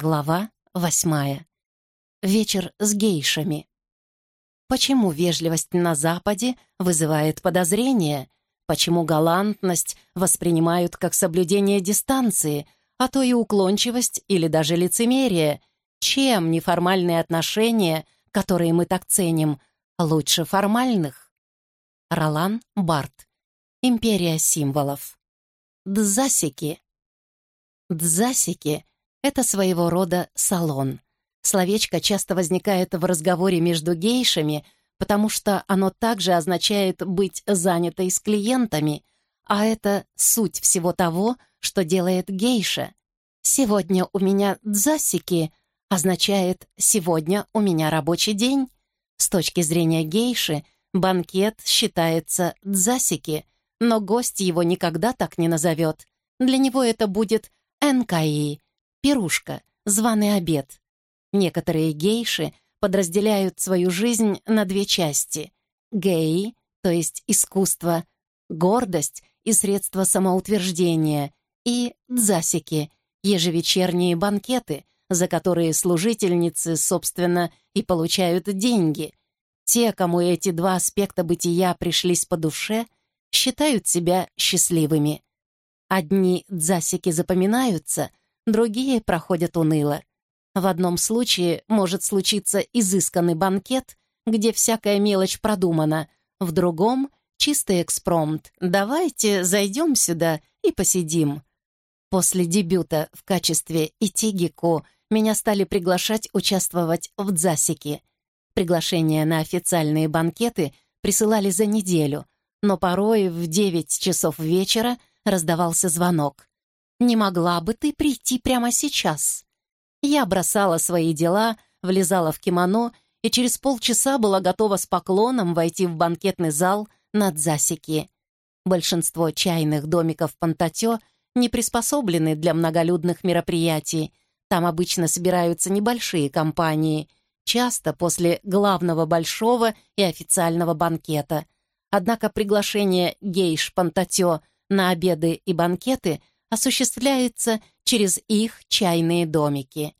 Глава восьмая. Вечер с гейшами. Почему вежливость на Западе вызывает подозрения? Почему галантность воспринимают как соблюдение дистанции, а то и уклончивость или даже лицемерие? Чем неформальные отношения, которые мы так ценим, лучше формальных? Ролан Барт. Империя символов. Дзасики. Дзасики — это своего рода салон. Словечко часто возникает в разговоре между гейшами, потому что оно также означает быть занятой с клиентами, а это суть всего того, что делает гейша. «Сегодня у меня дзасики» означает «сегодня у меня рабочий день». С точки зрения гейши, банкет считается дзасики, но гость его никогда так не назовет. Для него это будет энкаи, пирушка, званый обед. Некоторые гейши подразделяют свою жизнь на две части. Геи, то есть искусство, гордость и средства самоутверждения, и дзасики, ежевечерние банкеты, за которые служительницы, собственно, и получают деньги. Те, кому эти два аспекта бытия пришлись по душе, считают себя счастливыми. Одни дзасики запоминаются, другие проходят уныло. В одном случае может случиться изысканный банкет, где всякая мелочь продумана, в другом — чистый экспромт. «Давайте зайдем сюда и посидим». После дебюта в качестве Итигико меня стали приглашать участвовать в дзасике. Приглашения на официальные банкеты присылали за неделю, но порой в 9 часов вечера раздавался звонок. «Не могла бы ты прийти прямо сейчас?» Я бросала свои дела, влезала в кимоно и через полчаса была готова с поклоном войти в банкетный зал над засеки. Большинство чайных домиков Пантатё не приспособлены для многолюдных мероприятий. Там обычно собираются небольшие компании, часто после главного большого и официального банкета. Однако приглашение гейш Пантатё на обеды и банкеты осуществляется через их чайные домики.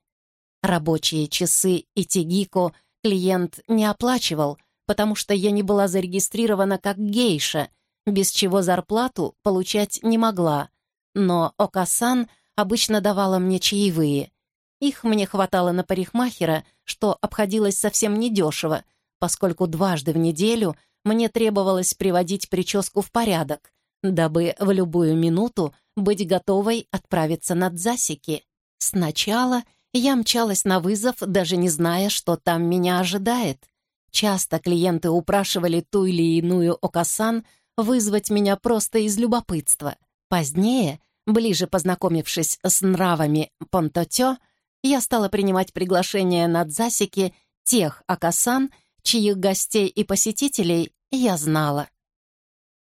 Рабочие часы и тигико клиент не оплачивал, потому что я не была зарегистрирована как гейша, без чего зарплату получать не могла. Но Окасан обычно давала мне чаевые. Их мне хватало на парикмахера, что обходилось совсем недешево, поскольку дважды в неделю мне требовалось приводить прическу в порядок, дабы в любую минуту быть готовой отправиться на дзасики. Сначала я мчалась на вызов, даже не зная, что там меня ожидает. Часто клиенты упрашивали ту или иную Окасан вызвать меня просто из любопытства. Позднее, ближе познакомившись с нравами Понтотё, я стала принимать приглашения на дзасики тех Окасан, чьих гостей и посетителей я знала.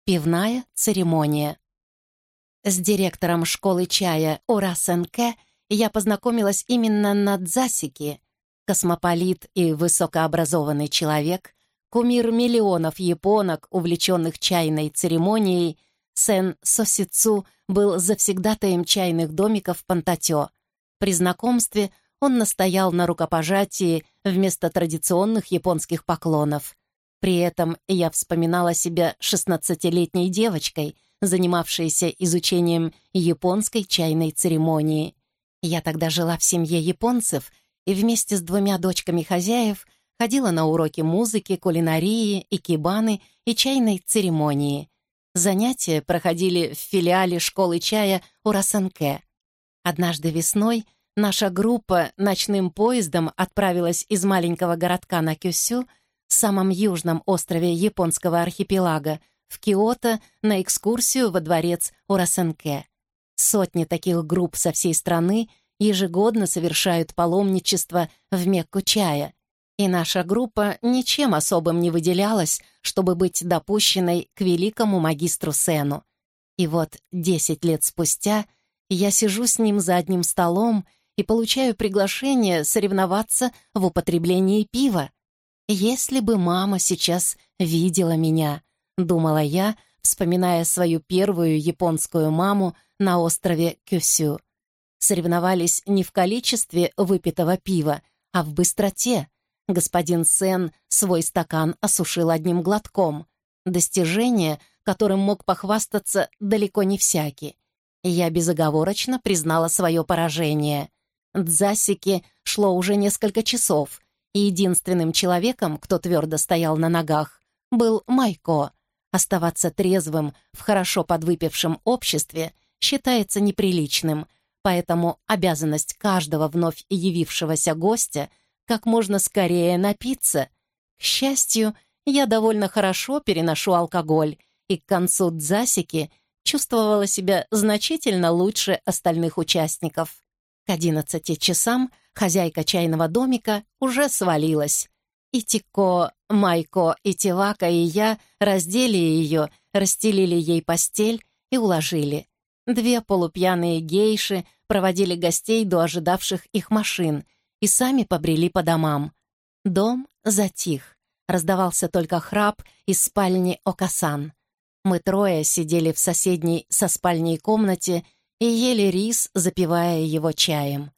Пивная церемония. С директором школы чая Ура я познакомилась именно на Дзасике. Космополит и высокообразованный человек, кумир миллионов японок, увлеченных чайной церемонией, Сен Сосицу был завсегдатаем чайных домиков Пантатё. При знакомстве он настоял на рукопожатии вместо традиционных японских поклонов. При этом я вспоминала себя шестнадцатилетней девочкой, занимавшейся изучением японской чайной церемонии. Я тогда жила в семье японцев и вместе с двумя дочками хозяев ходила на уроки музыки, кулинарии, икебаны и чайной церемонии. Занятия проходили в филиале школы чая Урасанке. Однажды весной наша группа ночным поездом отправилась из маленького городка на Кюсю самом южном острове японского архипелага, в Киото на экскурсию во дворец Урасенке. Сотни таких групп со всей страны ежегодно совершают паломничество в Мекку чая, и наша группа ничем особым не выделялась, чтобы быть допущенной к великому магистру Сену. И вот десять лет спустя я сижу с ним за одним столом и получаю приглашение соревноваться в употреблении пива. «Если бы мама сейчас видела меня», — думала я, вспоминая свою первую японскую маму на острове Кюсю. соревновались не в количестве выпитого пива, а в быстроте. Господин Сен свой стакан осушил одним глотком. Достижение, которым мог похвастаться далеко не всякий. Я безоговорочно признала свое поражение. Дзасики шло уже несколько часов, и единственным человеком, кто твердо стоял на ногах, был Майко. Оставаться трезвым в хорошо подвыпившем обществе считается неприличным, поэтому обязанность каждого вновь явившегося гостя как можно скорее напиться. К счастью, я довольно хорошо переношу алкоголь, и к концу дзасики чувствовала себя значительно лучше остальных участников. К одиннадцати часам хозяйка чайного домика уже свалилась. И Тико, Майко, и Тивака, и я раздели ее, расстелили ей постель и уложили. Две полупьяные гейши проводили гостей до ожидавших их машин и сами побрели по домам. Дом затих. Раздавался только храп из спальни Окасан. Мы трое сидели в соседней со спальней комнате и ели рис, запивая его чаем.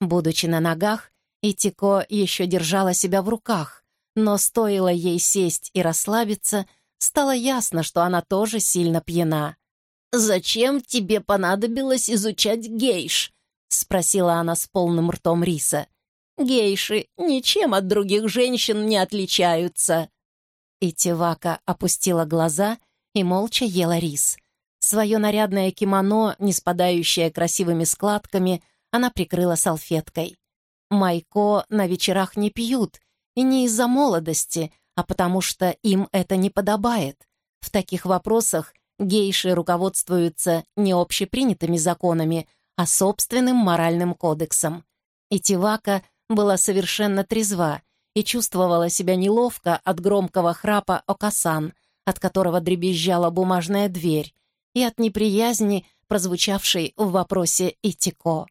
Будучи на ногах, Итико еще держала себя в руках, но стоило ей сесть и расслабиться, стало ясно, что она тоже сильно пьяна. «Зачем тебе понадобилось изучать гейш?» — спросила она с полным ртом риса. «Гейши ничем от других женщин не отличаются». Итивака опустила глаза и молча ела рис. Свое нарядное кимоно, не спадающее красивыми складками, она прикрыла салфеткой. Майко на вечерах не пьют, и не из-за молодости, а потому что им это не подобает. В таких вопросах гейши руководствуются не общепринятыми законами, а собственным моральным кодексом. И Тивака была совершенно трезва и чувствовала себя неловко от громкого храпа Окасан, от которого дребезжала бумажная дверь, и от неприязни, прозвучавшей в вопросе Итико.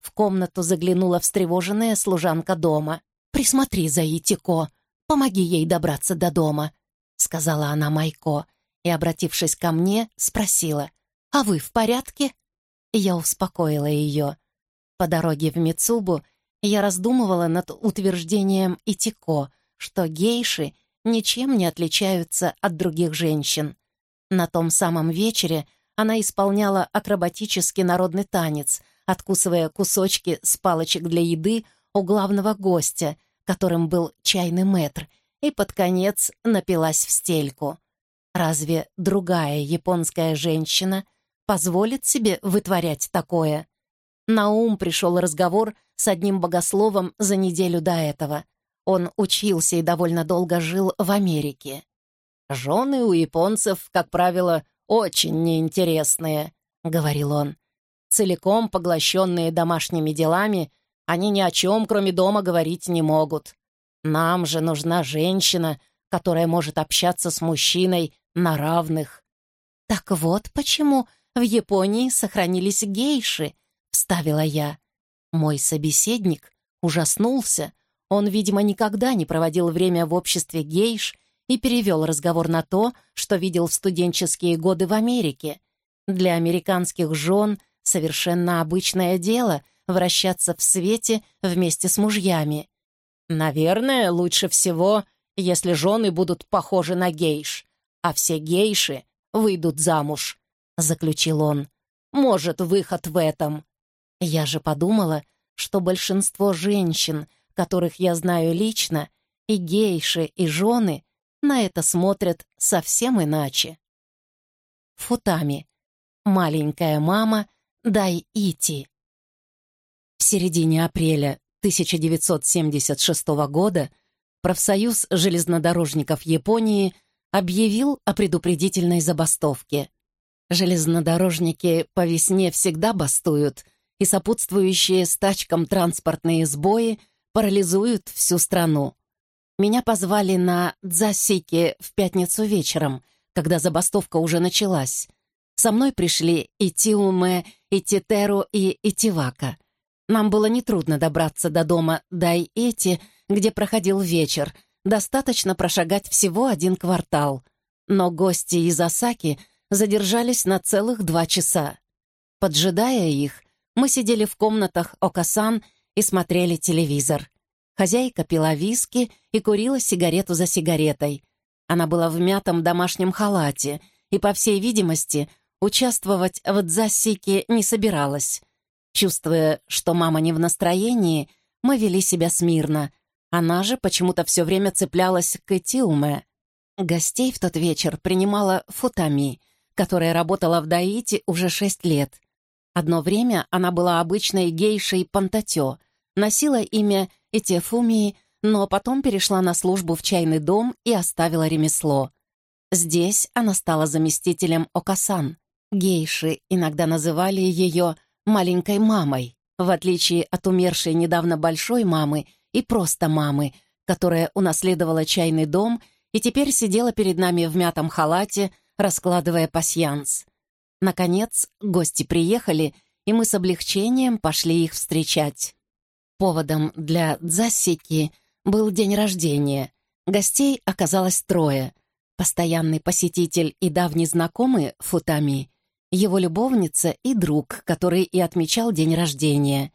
В комнату заглянула встревоженная служанка дома. «Присмотри за Итико, помоги ей добраться до дома», — сказала она Майко, и, обратившись ко мне, спросила, «А вы в порядке?» Я успокоила ее. По дороге в Мицубу я раздумывала над утверждением Итико, что гейши ничем не отличаются от других женщин. На том самом вечере она исполняла акробатический народный танец, откусывая кусочки с палочек для еды у главного гостя, которым был чайный мэтр, и под конец напилась в стельку. Разве другая японская женщина позволит себе вытворять такое? На ум пришел разговор с одним богословом за неделю до этого. Он учился и довольно долго жил в Америке. «Жены у японцев, как правило, очень неинтересные», — говорил он. «Целиком поглощенные домашними делами, они ни о чем, кроме дома, говорить не могут. Нам же нужна женщина, которая может общаться с мужчиной на равных». «Так вот почему в Японии сохранились гейши», — вставила я. Мой собеседник ужаснулся. Он, видимо, никогда не проводил время в обществе гейш и перевел разговор на то, что видел в студенческие годы в Америке. Для американских жен совершенно обычное дело вращаться в свете вместе с мужьями. Наверное, лучше всего, если жены будут похожи на гейш, а все гейши выйдут замуж, — заключил он. Может, выход в этом. Я же подумала, что большинство женщин, которых я знаю лично, и гейши, и жены, на это смотрят совсем иначе. Футами. Маленькая мама Дай Ити. В середине апреля 1976 года профсоюз железнодорожников Японии объявил о предупредительной забастовке. Железнодорожники по весне всегда бастуют, и сопутствующие стачкам транспортные сбои парализуют всю страну. Меня позвали на дзасики в пятницу вечером, когда забастовка уже началась. Со мной пришли и Тиуме, и Титеру, и Итивака. Нам было нетрудно добраться до дома Дай-Эти, где проходил вечер. Достаточно прошагать всего один квартал. Но гости из Осаки задержались на целых два часа. Поджидая их, Мы сидели в комнатах Окасан и смотрели телевизор. Хозяйка пила виски и курила сигарету за сигаретой. Она была в мятом домашнем халате и, по всей видимости, участвовать в дзасике не собиралась. Чувствуя, что мама не в настроении, мы вели себя смирно. Она же почему-то все время цеплялась к Этиуме. Гостей в тот вечер принимала Футами, которая работала в Даити уже шесть лет. Одно время она была обычной гейшей Пантатё, носила имя Этефумии, но потом перешла на службу в чайный дом и оставила ремесло. Здесь она стала заместителем Окасан. Гейши иногда называли ее «маленькой мамой», в отличие от умершей недавно большой мамы и просто мамы, которая унаследовала чайный дом и теперь сидела перед нами в мятом халате, раскладывая пасьянс. Наконец, гости приехали, и мы с облегчением пошли их встречать. Поводом для дзасики был день рождения. Гостей оказалось трое. Постоянный посетитель и давний знакомый Футами, его любовница и друг, который и отмечал день рождения.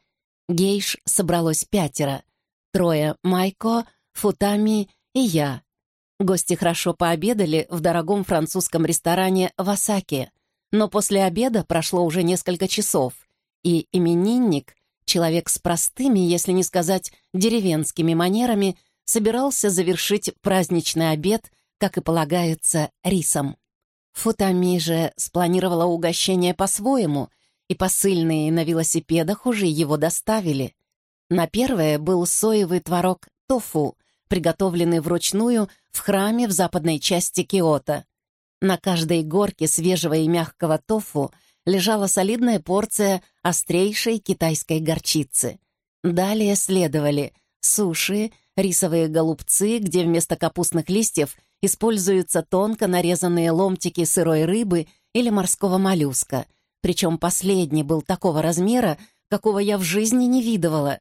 Гейш собралось пятеро. Трое — Майко, Футами и я. Гости хорошо пообедали в дорогом французском ресторане в Осаке, но после обеда прошло уже несколько часов, и именинник, человек с простыми, если не сказать деревенскими манерами, собирался завершить праздничный обед, как и полагается, рисом. Футами же спланировала угощение по-своему, и посыльные на велосипедах уже его доставили. На первое был соевый творог тофу, приготовленный вручную в храме в западной части Киото. На каждой горке свежего и мягкого тофу лежала солидная порция острейшей китайской горчицы. Далее следовали суши, рисовые голубцы, где вместо капустных листьев используются тонко нарезанные ломтики сырой рыбы или морского моллюска, причем последний был такого размера, какого я в жизни не видывала.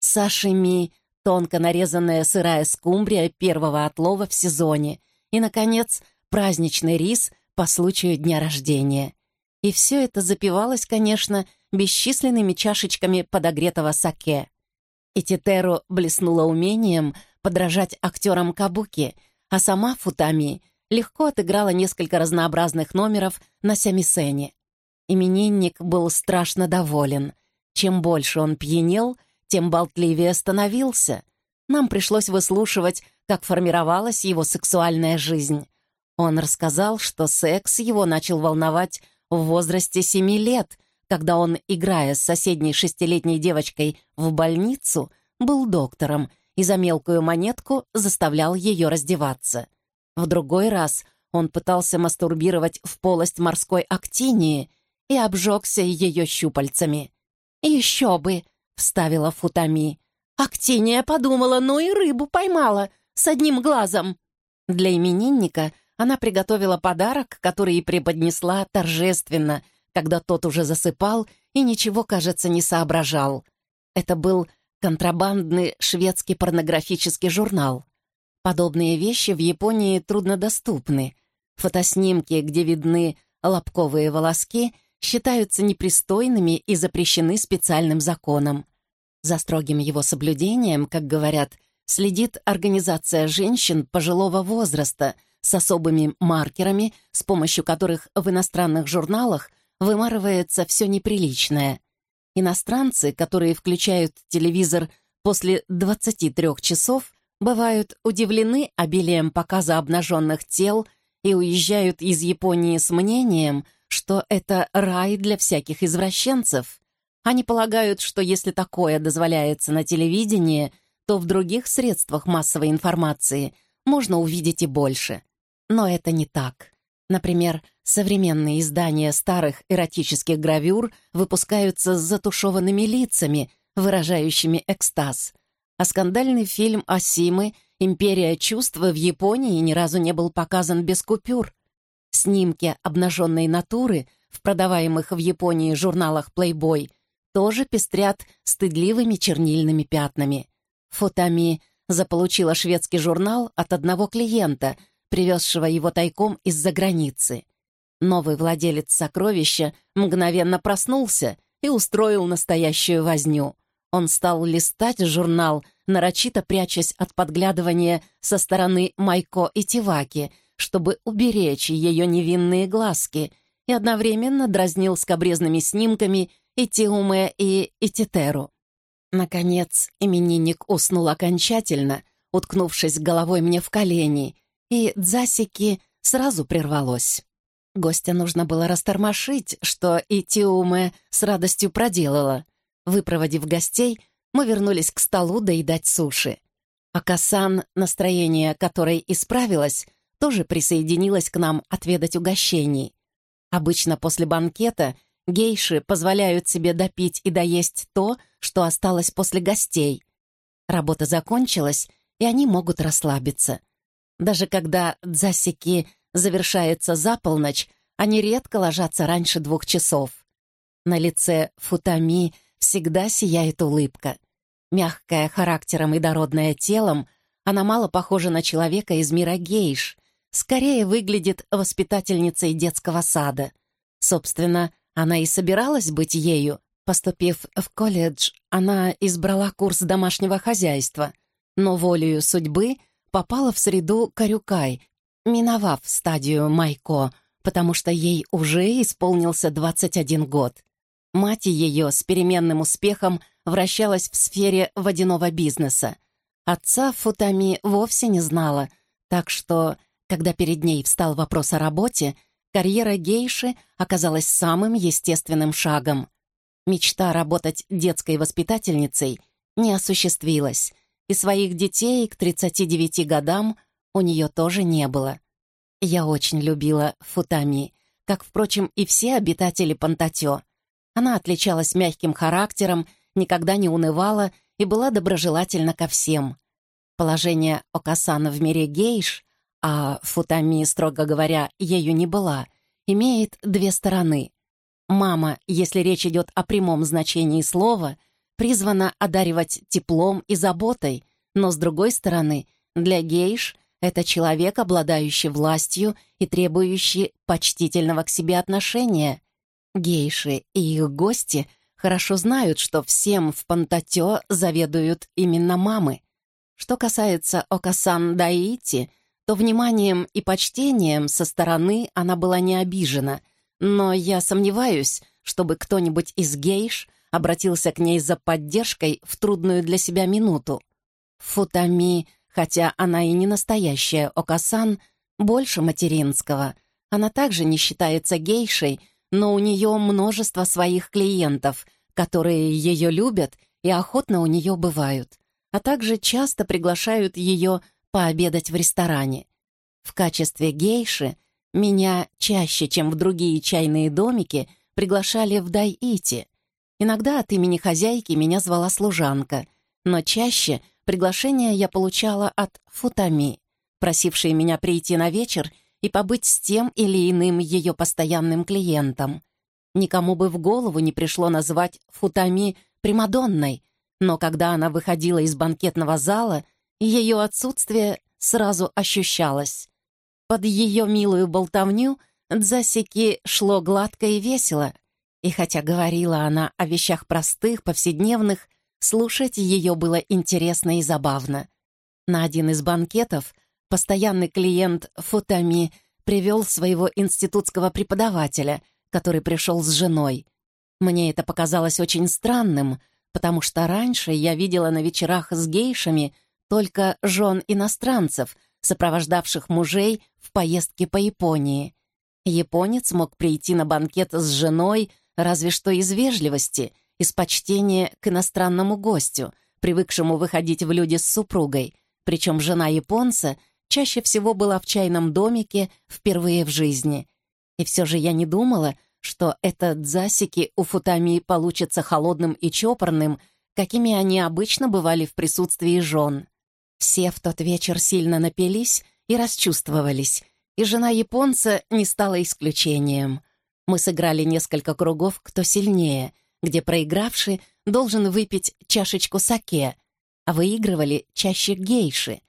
Сашими, тонко нарезанная сырая скумбрия первого отлова в сезоне и, наконец, праздничный рис по случаю дня рождения. И все это запивалось, конечно, бесчисленными чашечками подогретого саке. И Титеру блеснула умением подражать актерам кабуки, а сама Футами легко отыграла несколько разнообразных номеров на сямисене. Именинник был страшно доволен. Чем больше он пьянел — тем болтливее становился. Нам пришлось выслушивать, как формировалась его сексуальная жизнь. Он рассказал, что секс его начал волновать в возрасте семи лет, когда он, играя с соседней шестилетней девочкой в больницу, был доктором и за мелкую монетку заставлял ее раздеваться. В другой раз он пытался мастурбировать в полость морской актинии и обжегся ее щупальцами. «Еще бы!» — вставила Футами. «Актиния подумала, ну и рыбу поймала, с одним глазом». Для именинника она приготовила подарок, который и преподнесла торжественно, когда тот уже засыпал и ничего, кажется, не соображал. Это был контрабандный шведский порнографический журнал. Подобные вещи в Японии труднодоступны. Фотоснимки, где видны лобковые волоски, считаются непристойными и запрещены специальным законом. За строгим его соблюдением, как говорят, следит Организация женщин пожилого возраста с особыми маркерами, с помощью которых в иностранных журналах вымарывается все неприличное. Иностранцы, которые включают телевизор после 23 часов, бывают удивлены обилием показа обнаженных тел и уезжают из Японии с мнением – что это рай для всяких извращенцев. Они полагают, что если такое дозволяется на телевидении, то в других средствах массовой информации можно увидеть и больше. Но это не так. Например, современные издания старых эротических гравюр выпускаются с затушеванными лицами, выражающими экстаз. А скандальный фильм «Осимы» «Империя чувств» в Японии ни разу не был показан без купюр. Снимки обнаженной натуры в продаваемых в Японии журналах Playboy тоже пестрят стыдливыми чернильными пятнами. Фотами заполучила шведский журнал от одного клиента, привезшего его тайком из-за границы. Новый владелец сокровища мгновенно проснулся, и устроил настоящую возню. Он стал листать журнал, нарочито прячась от подглядывания со стороны Майко и Тиваки, чтобы уберечь ее невинные глазки, и одновременно дразнил скобрезными снимками и Тиуме, и Ититеру. Наконец, именинник уснул окончательно, уткнувшись головой мне в колени, и Дзасики сразу прервалось. Гостя нужно было растормошить, что и Тиуме с радостью проделала. Выпроводив гостей, мы вернулись к столу доедать суши. Акасан, настроение которой исправилось, тоже присоединилась к нам отведать угощений. Обычно после банкета гейши позволяют себе допить и доесть то, что осталось после гостей. Работа закончилась, и они могут расслабиться. Даже когда дзасики завершается за полночь, они редко ложатся раньше двух часов. На лице Футами всегда сияет улыбка. Мягкая характером и дородная телом, она мало похожа на человека из мира гейш, скорее выглядит воспитательницей детского сада. Собственно, она и собиралась быть ею. Поступив в колледж, она избрала курс домашнего хозяйства, но волею судьбы попала в среду Карюкай, миновав стадию Майко, потому что ей уже исполнился 21 год. Мать ее с переменным успехом вращалась в сфере водяного бизнеса. Отца Футами вовсе не знала, так что, когда перед ней встал вопрос о работе, карьера гейши оказалась самым естественным шагом. Мечта работать детской воспитательницей не осуществилась, и своих детей к 39 годам у нее тоже не было. Я очень любила Футами, как, впрочем, и все обитатели Пантатё. Она отличалась мягким характером, никогда не унывала и была доброжелательна ко всем. Положение Окасана в мире гейш, а Футами, строго говоря, ею не была, имеет две стороны. Мама, если речь идет о прямом значении слова, призвана одаривать теплом и заботой, но, с другой стороны, для гейш это человек, обладающий властью и требующий почтительного к себе отношения. Гейши и их гости хорошо знают, что всем в Пантатё заведуют именно мамы. Что касается Окасан Даити, то вниманием и почтением со стороны она была не обижена, но я сомневаюсь, чтобы кто-нибудь из гейш обратился к ней за поддержкой в трудную для себя минуту. Футами Хотя она и не настоящая Окасан, больше материнского. Она также не считается гейшей, но у нее множество своих клиентов, которые ее любят и охотно у нее бывают, а также часто приглашают ее пообедать в ресторане. В качестве гейши меня чаще, чем в другие чайные домики, приглашали в Дайити. Иногда от имени хозяйки меня звала служанка, но чаще Приглашение я получала от Футами, просившей меня прийти на вечер и побыть с тем или иным ее постоянным клиентом. Никому бы в голову не пришло назвать Футами Примадонной, но когда она выходила из банкетного зала, ее отсутствие сразу ощущалось. Под ее милую болтовню Дзасики шло гладко и весело, и хотя говорила она о вещах простых, повседневных, Слушать ее было интересно и забавно. На один из банкетов постоянный клиент Футами привел своего институтского преподавателя, который пришел с женой. Мне это показалось очень странным, потому что раньше я видела на вечерах с гейшами только жен иностранцев, сопровождавших мужей в поездке по Японии. Японец мог прийти на банкет с женой разве что из вежливости из почтения к иностранному гостю, привыкшему выходить в люди с супругой, причем жена японца чаще всего была в чайном домике впервые в жизни. И все же я не думала, что этот засики у Футами получится холодным и чопорным, какими они обычно бывали в присутствии жен. Все в тот вечер сильно напились и расчувствовались, и жена японца не стала исключением. Мы сыграли несколько кругов «Кто сильнее», где проигравший должен выпить чашечку саке, а выигрывали чаще гейши.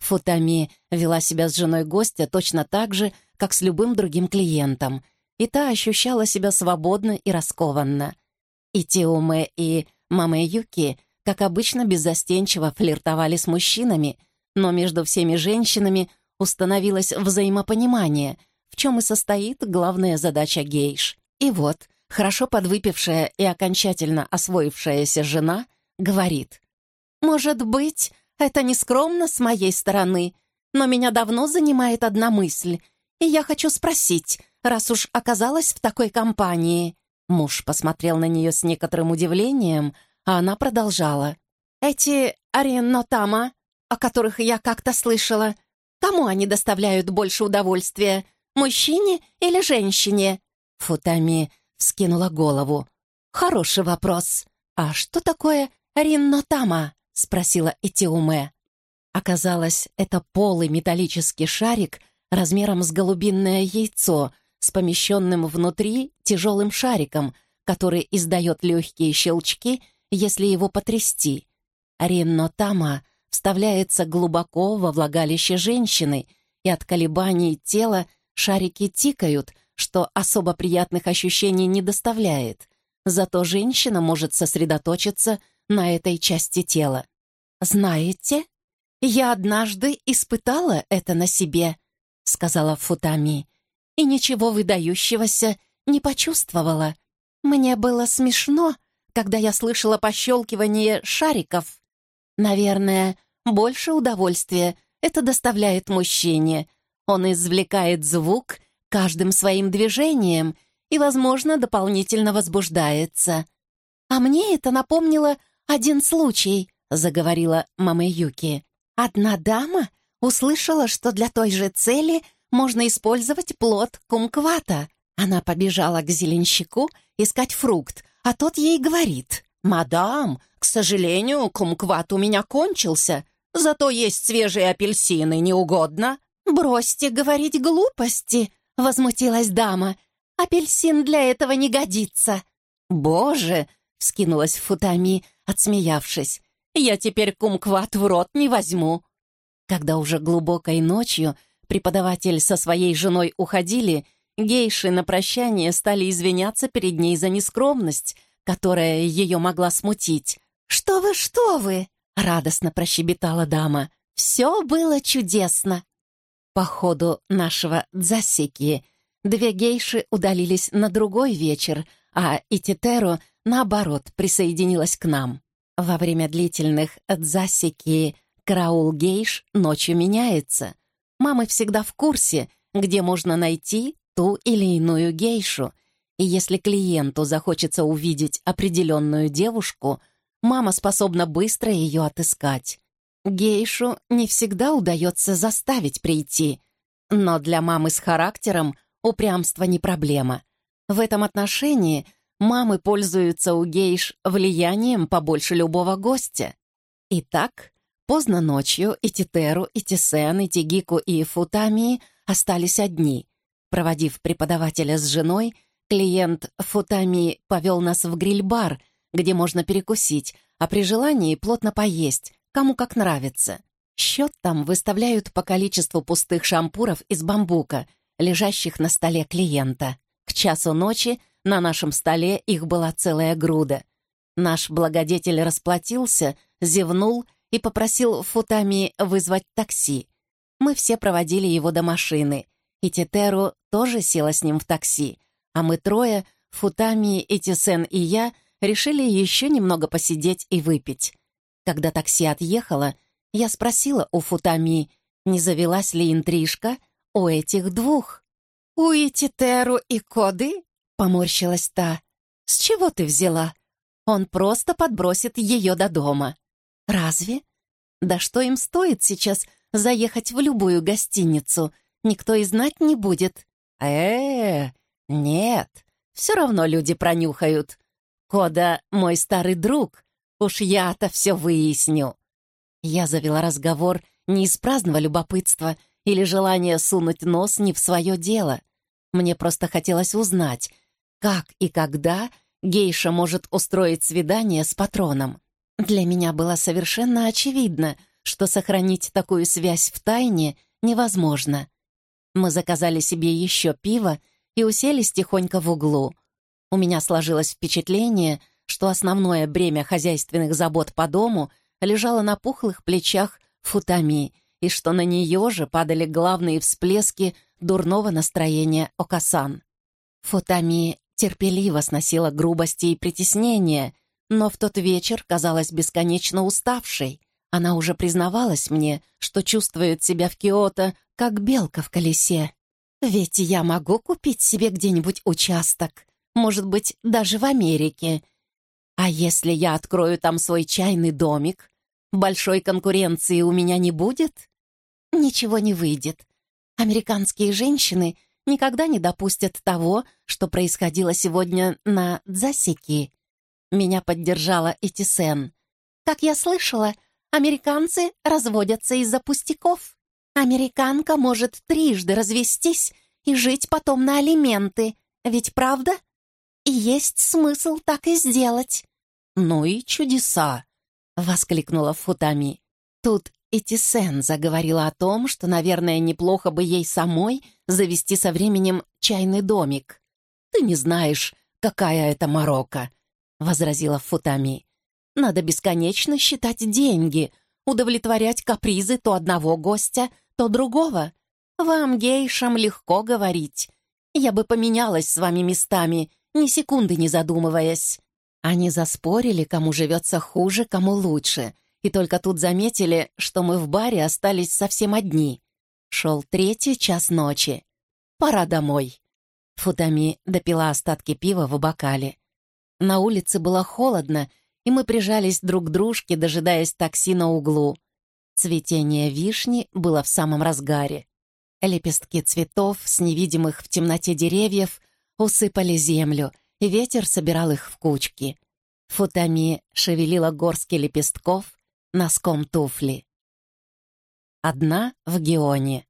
Футами вела себя с женой гостя точно так же, как с любым другим клиентом, и та ощущала себя свободно и раскованно. Итиуме и Маме Юки, как обычно, беззастенчиво флиртовали с мужчинами, но между всеми женщинами установилось взаимопонимание, в чем и состоит главная задача гейш. И вот, хорошо подвыпившая и окончательно освоившаяся жена говорит, «Может быть, это нескромно с моей стороны, но меня давно занимает одна мысль, и я хочу спросить, раз уж оказалась в такой компании». Муж посмотрел на нее с некоторым удивлением, а она продолжала. «Эти ареннотама, о которых я как-то слышала, кому они доставляют больше удовольствия, мужчине или женщине?» Футами вскинула голову. «Хороший вопрос. А что такое риннотама?» — спросила Этиуме. Оказалось, это полый металлический шарик размером с голубинное яйцо с помещенным внутри тяжелым шариком, который издает легкие щелчки, если его потрясти. Риннотама вставляется глубоко во влагалище женщины, и от колебаний тела шарики тикают, что особо приятных ощущений не доставляет. Зато женщина может сосредоточиться на этой части тела. «Знаете, я однажды испытала это на себе», — сказала Футами, «и ничего выдающегося не почувствовала. Мне было смешно, когда я слышала пощелкивание шариков. Наверное, больше удовольствия это доставляет мужчине. Он извлекает звук каждым своим движением и, возможно, дополнительно возбуждается. А мне это напомнило один случай, заговорила мама Юки. Одна дама услышала, что для той же цели можно использовать плод кумквата. Она побежала к зеленщику искать фрукт, а тот ей говорит, «Мадам, к сожалению, кумкват у меня кончился, зато есть свежие апельсины, не угодно?» «Бросьте говорить глупости», — возмутилась дама. «Апельсин для этого не годится». «Боже!» — вскинулась Футами, отсмеявшись. «Я теперь кумкват в рот не возьму». Когда уже глубокой ночью преподаватель со своей женой уходили, гейши на прощание стали извиняться перед ней за нескромность, которая ее могла смутить. «Что вы, что вы!» — радостно прощебетала дама. «Все было чудесно!» По ходу нашего дзасеки две гейши удалились на другой вечер, а Ититеро, наоборот, присоединилась к нам. Во время длительных дзасеки караул гейш ночью меняется. Мамы всегда в курсе, где можно найти ту или иную гейшу, и если клиенту захочется увидеть определенную девушку, мама способна быстро ее отыскать. Гейшу не всегда удается заставить прийти, но для мамы с характером упрямство не проблема. В этом отношении мамы пользуются у гейш влиянием побольше любого гостя. Итак, поздно ночью и Титеру, и Тисен, и Тигику, и Футамии остались одни. Проводив преподавателя с женой, клиент Футамии повел нас в гриль-бар, где можно перекусить, а при желании плотно поесть, кому как нравится. Счет там выставляют по количеству пустых шампуров из бамбука, лежащих на столе клиента. К часу ночи на нашем столе их была целая груда. Наш благодетель расплатился, зевнул и попросил Футами вызвать такси. Мы все проводили его до машины, и Тетеру тоже села с ним в такси, а мы трое, Футами, Этисен и я, решили еще немного посидеть и выпить. Когда такси отъехало, я спросила у Футами, не завелась ли интрижка у этих двух. «У Ититеру и Коды?» — поморщилась та. «С чего ты взяла? Он просто подбросит ее до дома». «Разве? Да что им стоит сейчас заехать в любую гостиницу? Никто и знать не будет». «Э-э, нет, все равно люди пронюхают. Кода — мой старый друг, Уж я-то все выясню. Я завела разговор не из праздного любопытства или желания сунуть нос не в свое дело. Мне просто хотелось узнать, как и когда гейша может устроить свидание с патроном. Для меня было совершенно очевидно, что сохранить такую связь в тайне невозможно. Мы заказали себе еще пиво и уселись тихонько в углу. У меня сложилось впечатление, что основное бремя хозяйственных забот по дому лежало на пухлых плечах Футами, и что на нее же падали главные всплески дурного настроения Окасан. Футами терпеливо сносила грубости и притеснения, но в тот вечер казалась бесконечно уставшей. Она уже признавалась мне, что чувствует себя в Киото, как белка в колесе. «Ведь я могу купить себе где-нибудь участок, может быть, даже в Америке. А если я открою там свой чайный домик, большой конкуренции у меня не будет? Ничего не выйдет. Американские женщины никогда не допустят того, что происходило сегодня на Дзасики. Меня поддержала Этисен. Как я слышала, американцы разводятся из-за пустяков. Американка может трижды развестись и жить потом на алименты. Ведь правда? И есть смысл так и сделать. «Ну и чудеса!» — воскликнула Футами. Тут Этисен заговорила о том, что, наверное, неплохо бы ей самой завести со временем чайный домик. «Ты не знаешь, какая это Марокко», — возразила Футами. «Надо бесконечно считать деньги, удовлетворять капризы то одного гостя, то другого. Вам, гейшам, легко говорить. Я бы поменялась с вами местами, ни секунды не задумываясь». Они заспорили, кому живется хуже, кому лучше, и только тут заметили, что мы в баре остались совсем одни. Шел третий час ночи. «Пора домой». Футами допила остатки пива в бокале. На улице было холодно, и мы прижались друг к дружке, дожидаясь такси на углу. Цветение вишни было в самом разгаре. Лепестки цветов с невидимых в темноте деревьев усыпали землю, и ветер собирал их в кучки. Футами шевелила горстки лепестков носком туфли. Одна в Геоне.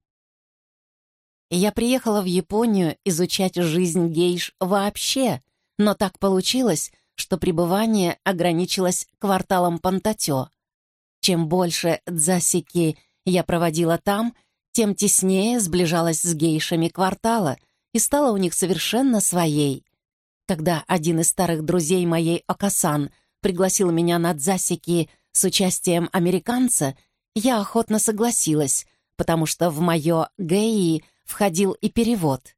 Я приехала в Японию изучать жизнь гейш вообще, но так получилось, что пребывание ограничилось кварталом Пантатё. Чем больше дзасики я проводила там, тем теснее сближалась с гейшами квартала и стала у них совершенно своей. Когда один из старых друзей моей Окасан пригласил меня на дзасики с участием американца, я охотно согласилась, потому что в мое геи входил и перевод.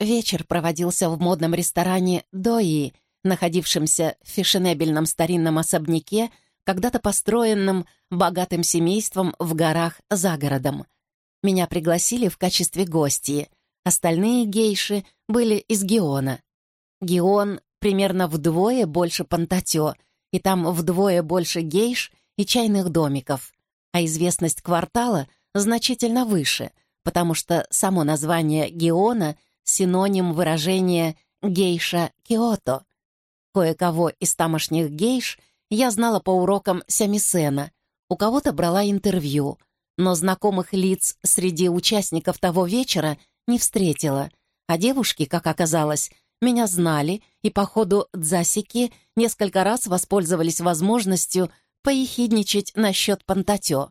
Вечер проводился в модном ресторане «Дои», находившемся в фешенебельном старинном особняке, когда-то построенном богатым семейством в горах за городом. Меня пригласили в качестве гостьи. Остальные гейши были из Геона. Геон примерно вдвое больше Пантатё, и там вдвое больше гейш и чайных домиков, а известность квартала значительно выше, потому что само название Геона — синоним выражения «гейша Киото». Кое-кого из тамошних гейш я знала по урокам Сямисена, у кого-то брала интервью, но знакомых лиц среди участников того вечера не встретила, а девушки, как оказалось, меня знали и по ходу дзасики несколько раз воспользовались возможностью поехидничать насчет пантатё.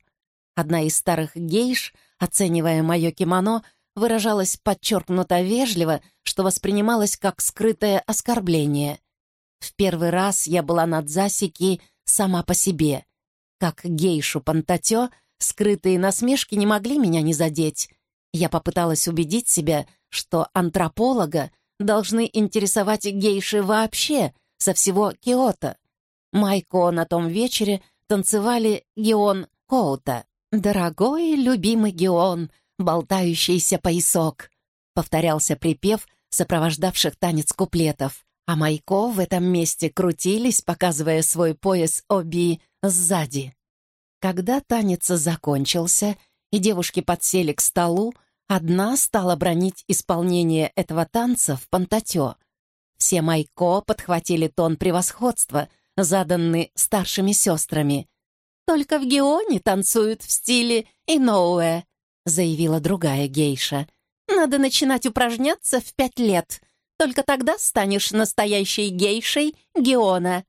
Одна из старых гейш, оценивая мое кимоно, выражалась подчеркнуто вежливо, что воспринималось как скрытое оскорбление. В первый раз я была на дзасики сама по себе. Как гейшу пантатё, скрытые насмешки не могли меня не задеть. Я попыталась убедить себя, что антрополога — должны интересовать гейши вообще, со всего Киото. Майко на том вечере танцевали Геон Коута. «Дорогой, любимый Геон, болтающийся поясок», повторялся припев сопровождавших танец куплетов, а Майко в этом месте крутились, показывая свой пояс Оби сзади. Когда танец закончился, и девушки подсели к столу, Одна стала бронить исполнение этого танца в пантатё. Все майко подхватили тон превосходства, заданный старшими сестрами. «Только в Геоне танцуют в стиле Иноуэ», заявила другая гейша. «Надо начинать упражняться в пять лет. Только тогда станешь настоящей гейшей Геона».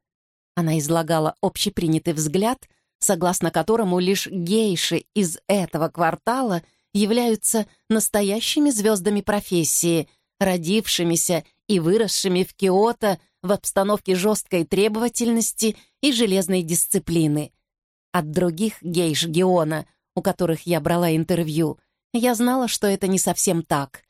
Она излагала общепринятый взгляд, согласно которому лишь гейши из этого квартала — являются настоящими звездами профессии, родившимися и выросшими в Киото в обстановке жесткой требовательности и железной дисциплины. От других гейш Геона, у которых я брала интервью, я знала, что это не совсем так.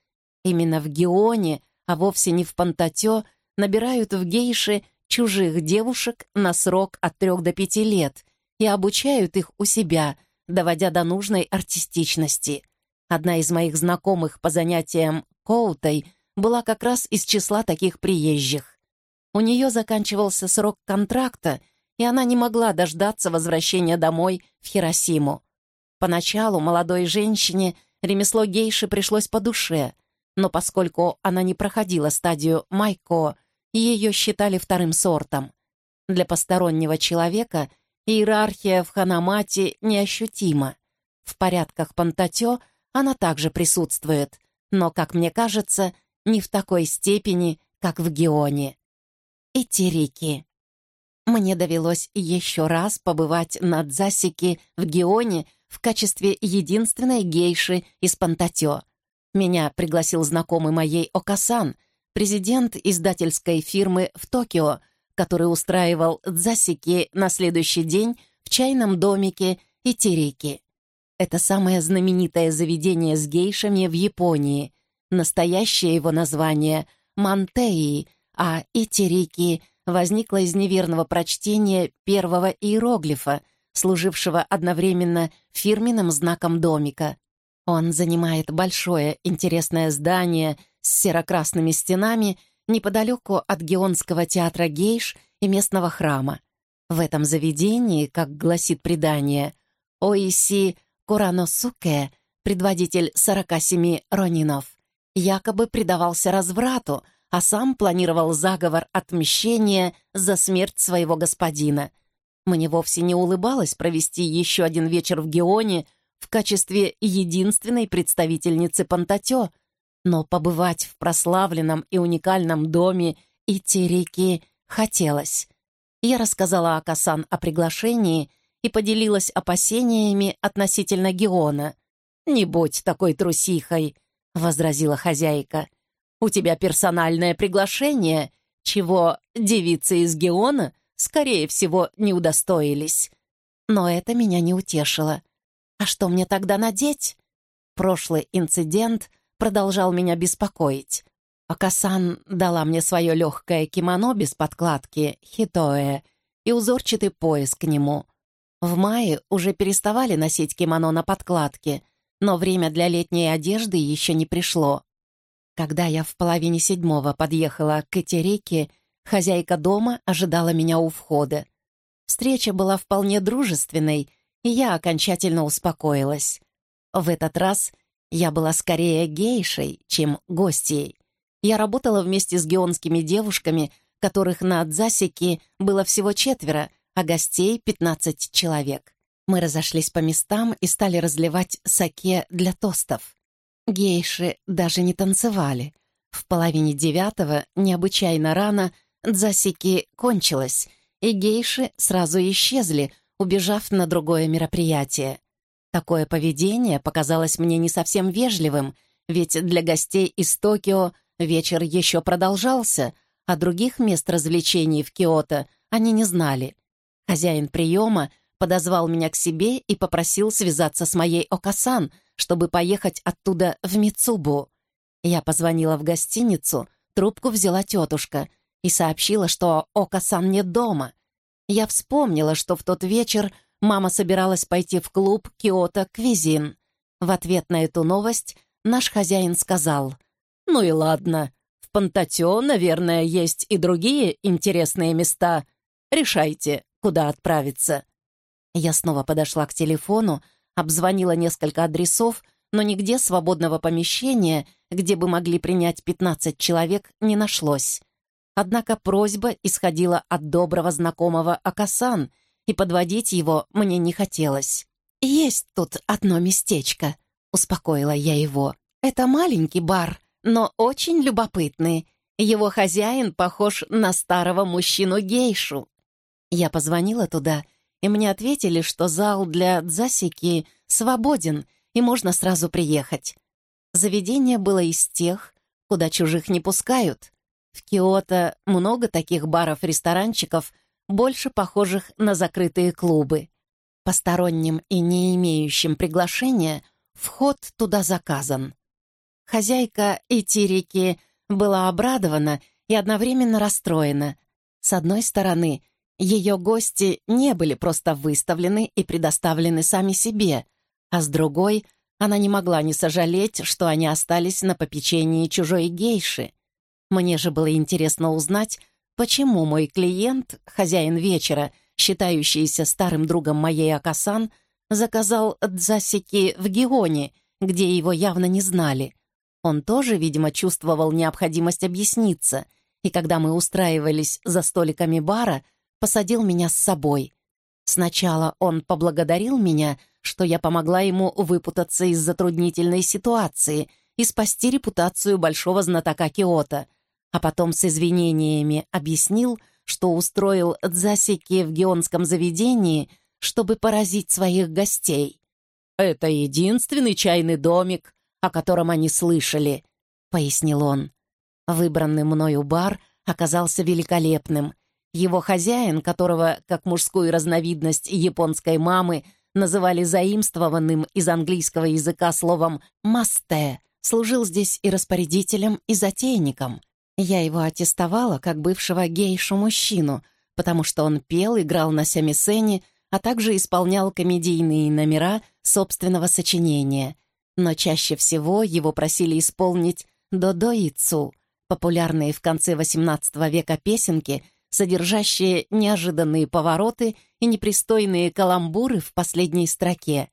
Именно в Геоне, а вовсе не в Пантатё, набирают в гейши чужих девушек на срок от трех до пяти лет и обучают их у себя, доводя до нужной артистичности. Одна из моих знакомых по занятиям коутой была как раз из числа таких приезжих. У нее заканчивался срок контракта, и она не могла дождаться возвращения домой в Хиросиму. Поначалу молодой женщине ремесло гейши пришлось по душе, но поскольку она не проходила стадию майко, ее считали вторым сортом. Для постороннего человека иерархия в Ханамате неощутима. В порядках Пантатё она также присутствует, но, как мне кажется, не в такой степени, как в Геоне. И Терики. Мне довелось еще раз побывать на Дзасике в Геоне в качестве единственной гейши из Пантатё. Меня пригласил знакомый моей Окасан, президент издательской фирмы в Токио, который устраивал дзасики на следующий день в чайном домике Итирики. Это самое знаменитое заведение с гейшами в Японии. Настоящее его название — Мантеи, а Итирики возникло из неверного прочтения первого иероглифа, служившего одновременно фирменным знаком домика. Он занимает большое интересное здание с серо-красными стенами неподалеку от Геонского театра гейш и местного храма. В этом заведении, как гласит предание, Оиси Кураносуке, предводитель 47 ронинов, якобы предавался разврату, а сам планировал заговор отмщения за смерть своего господина. Мне вовсе не улыбалось провести еще один вечер в Геоне в качестве единственной представительницы Пантатё, но побывать в прославленном и уникальном доме Итерики хотелось. Я рассказала Акасан о приглашении и поделилась опасениями относительно Геона. «Не будь такой трусихой», — возразила хозяйка. У тебя персональное приглашение, чего девицы из Геона, скорее всего, не удостоились. Но это меня не утешило. А что мне тогда надеть? Прошлый инцидент продолжал меня беспокоить. Акасан дала мне свое легкое кимоно без подкладки, хитоэ, и узорчатый пояс к нему. В мае уже переставали носить кимоно на подкладке, но время для летней одежды еще не пришло. Когда я в половине седьмого подъехала к Этерике, хозяйка дома ожидала меня у входа. Встреча была вполне дружественной, и я окончательно успокоилась. В этот раз я была скорее гейшей, чем гостьей. Я работала вместе с геонскими девушками, которых на Адзасике было всего четверо, а гостей — пятнадцать человек. Мы разошлись по местам и стали разливать саке для тостов. Гейши даже не танцевали. В половине девятого, необычайно рано, дзасики кончилось, и гейши сразу исчезли, убежав на другое мероприятие. Такое поведение показалось мне не совсем вежливым, ведь для гостей из Токио вечер еще продолжался, а других мест развлечений в Киото они не знали. Хозяин приема подозвал меня к себе и попросил связаться с моей Окасан — чтобы поехать оттуда в Мицубу. Я позвонила в гостиницу, трубку взяла тетушка и сообщила, что Ока-сан нет дома. Я вспомнила, что в тот вечер мама собиралась пойти в клуб Киото Квизин. В ответ на эту новость наш хозяин сказал, «Ну и ладно, в Пантатё, наверное, есть и другие интересные места. Решайте, куда отправиться». Я снова подошла к телефону, Обзвонила несколько адресов, но нигде свободного помещения, где бы могли принять 15 человек, не нашлось. Однако просьба исходила от доброго знакомого Акасан, и подводить его мне не хотелось. «Есть тут одно местечко», — успокоила я его. «Это маленький бар, но очень любопытный. Его хозяин похож на старого мужчину-гейшу». Я позвонила туда — и мне ответили, что зал для дзасики свободен, и можно сразу приехать. Заведение было из тех, куда чужих не пускают. В Киото много таких баров-ресторанчиков, больше похожих на закрытые клубы. Посторонним и не имеющим приглашения вход туда заказан. Хозяйка Этирики была обрадована и одновременно расстроена. С одной стороны, ее гости не были просто выставлены и предоставлены сами себе, а с другой, она не могла не сожалеть, что они остались на попечении чужой гейши. Мне же было интересно узнать, почему мой клиент, хозяин вечера, считающийся старым другом моей Акасан, заказал дзасики в Геоне, где его явно не знали. Он тоже, видимо, чувствовал необходимость объясниться, и когда мы устраивались за столиками бара — посадил меня с собой. Сначала он поблагодарил меня, что я помогла ему выпутаться из затруднительной ситуации и спасти репутацию большого знатока Киота, а потом с извинениями объяснил, что устроил дзасики в геонском заведении, чтобы поразить своих гостей. «Это единственный чайный домик, о котором они слышали», — пояснил он. Выбранный мною бар оказался великолепным — его хозяин, которого, как мужскую разновидность японской мамы, называли заимствованным из английского языка словом «масте», служил здесь и распорядителем, и затейником. Я его аттестовала как бывшего гейшу-мужчину, потому что он пел, играл на сямисене, а также исполнял комедийные номера собственного сочинения. Но чаще всего его просили исполнить «Додо и Цу», популярные в конце XVIII века песенки — содержащие неожиданные повороты и непристойные каламбуры в последней строке.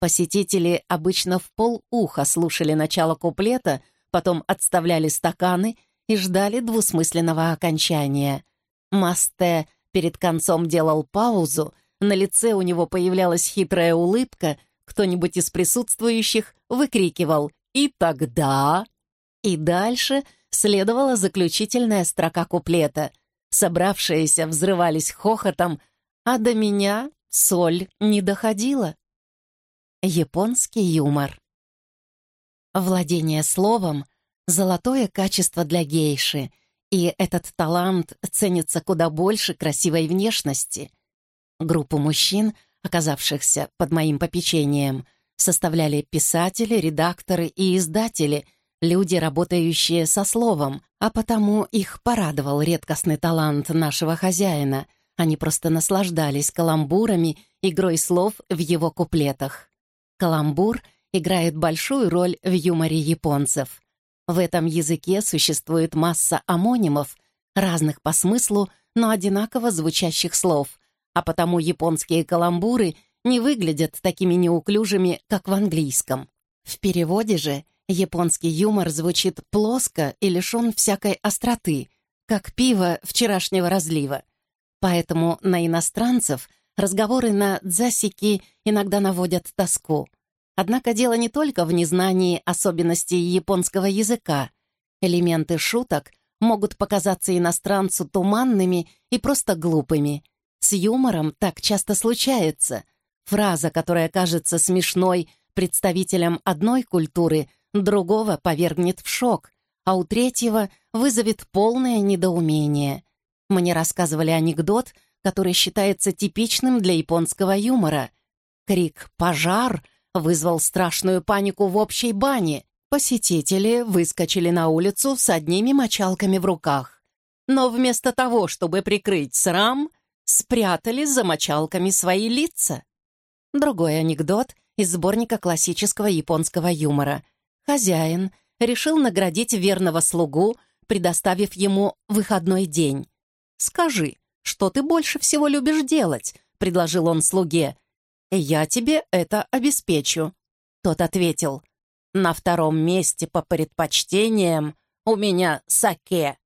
Посетители обычно в полуха слушали начало куплета, потом отставляли стаканы и ждали двусмысленного окончания. Масте перед концом делал паузу, на лице у него появлялась хитрая улыбка, кто-нибудь из присутствующих выкрикивал «И тогда...» И дальше следовала заключительная строка куплета — Собравшиеся взрывались хохотом, а до меня соль не доходила. Японский юмор. Владение словом — золотое качество для гейши, и этот талант ценится куда больше красивой внешности. Группу мужчин, оказавшихся под моим попечением, составляли писатели, редакторы и издатели — люди, работающие со словом, а потому их порадовал редкостный талант нашего хозяина. Они просто наслаждались каламбурами, игрой слов в его куплетах. Каламбур играет большую роль в юморе японцев. В этом языке существует масса амонимов, разных по смыслу, но одинаково звучащих слов, а потому японские каламбуры не выглядят такими неуклюжими, как в английском. В переводе же — Японский юмор звучит плоско и лишен всякой остроты, как пиво вчерашнего разлива. Поэтому на иностранцев разговоры на дзасики иногда наводят тоску. Однако дело не только в незнании особенностей японского языка. Элементы шуток могут показаться иностранцу туманными и просто глупыми. С юмором так часто случается. Фраза, которая кажется смешной представителям одной культуры, другого повергнет в шок, а у третьего вызовет полное недоумение. Мне рассказывали анекдот, который считается типичным для японского юмора. Крик «Пожар!» вызвал страшную панику в общей бане. Посетители выскочили на улицу с одними мочалками в руках. Но вместо того, чтобы прикрыть срам, спрятали за мочалками свои лица. Другой анекдот из сборника классического японского юмора — Хозяин решил наградить верного слугу, предоставив ему выходной день. «Скажи, что ты больше всего любишь делать?» — предложил он слуге. «Я тебе это обеспечу». Тот ответил. «На втором месте по предпочтениям у меня саке».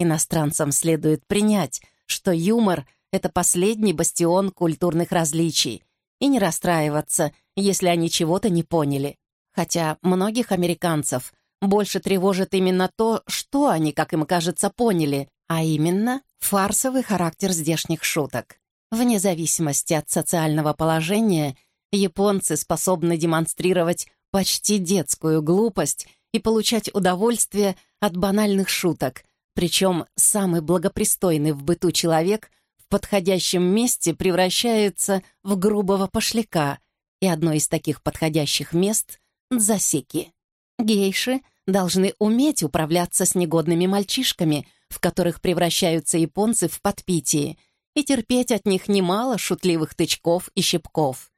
Иностранцам следует принять, что юмор — это последний бастион культурных различий, и не расстраиваться, если они чего-то не поняли. Хотя многих американцев больше тревожит именно то, что они, как им кажется, поняли, а именно фарсовый характер здешних шуток. Вне зависимости от социального положения, японцы способны демонстрировать почти детскую глупость и получать удовольствие от банальных шуток, Причем самый благопристойный в быту человек в подходящем месте превращается в грубого пошляка, и одно из таких подходящих мест — дзасеки. Гейши должны уметь управляться с негодными мальчишками, в которых превращаются японцы в подпитии, и терпеть от них немало шутливых тычков и щипков.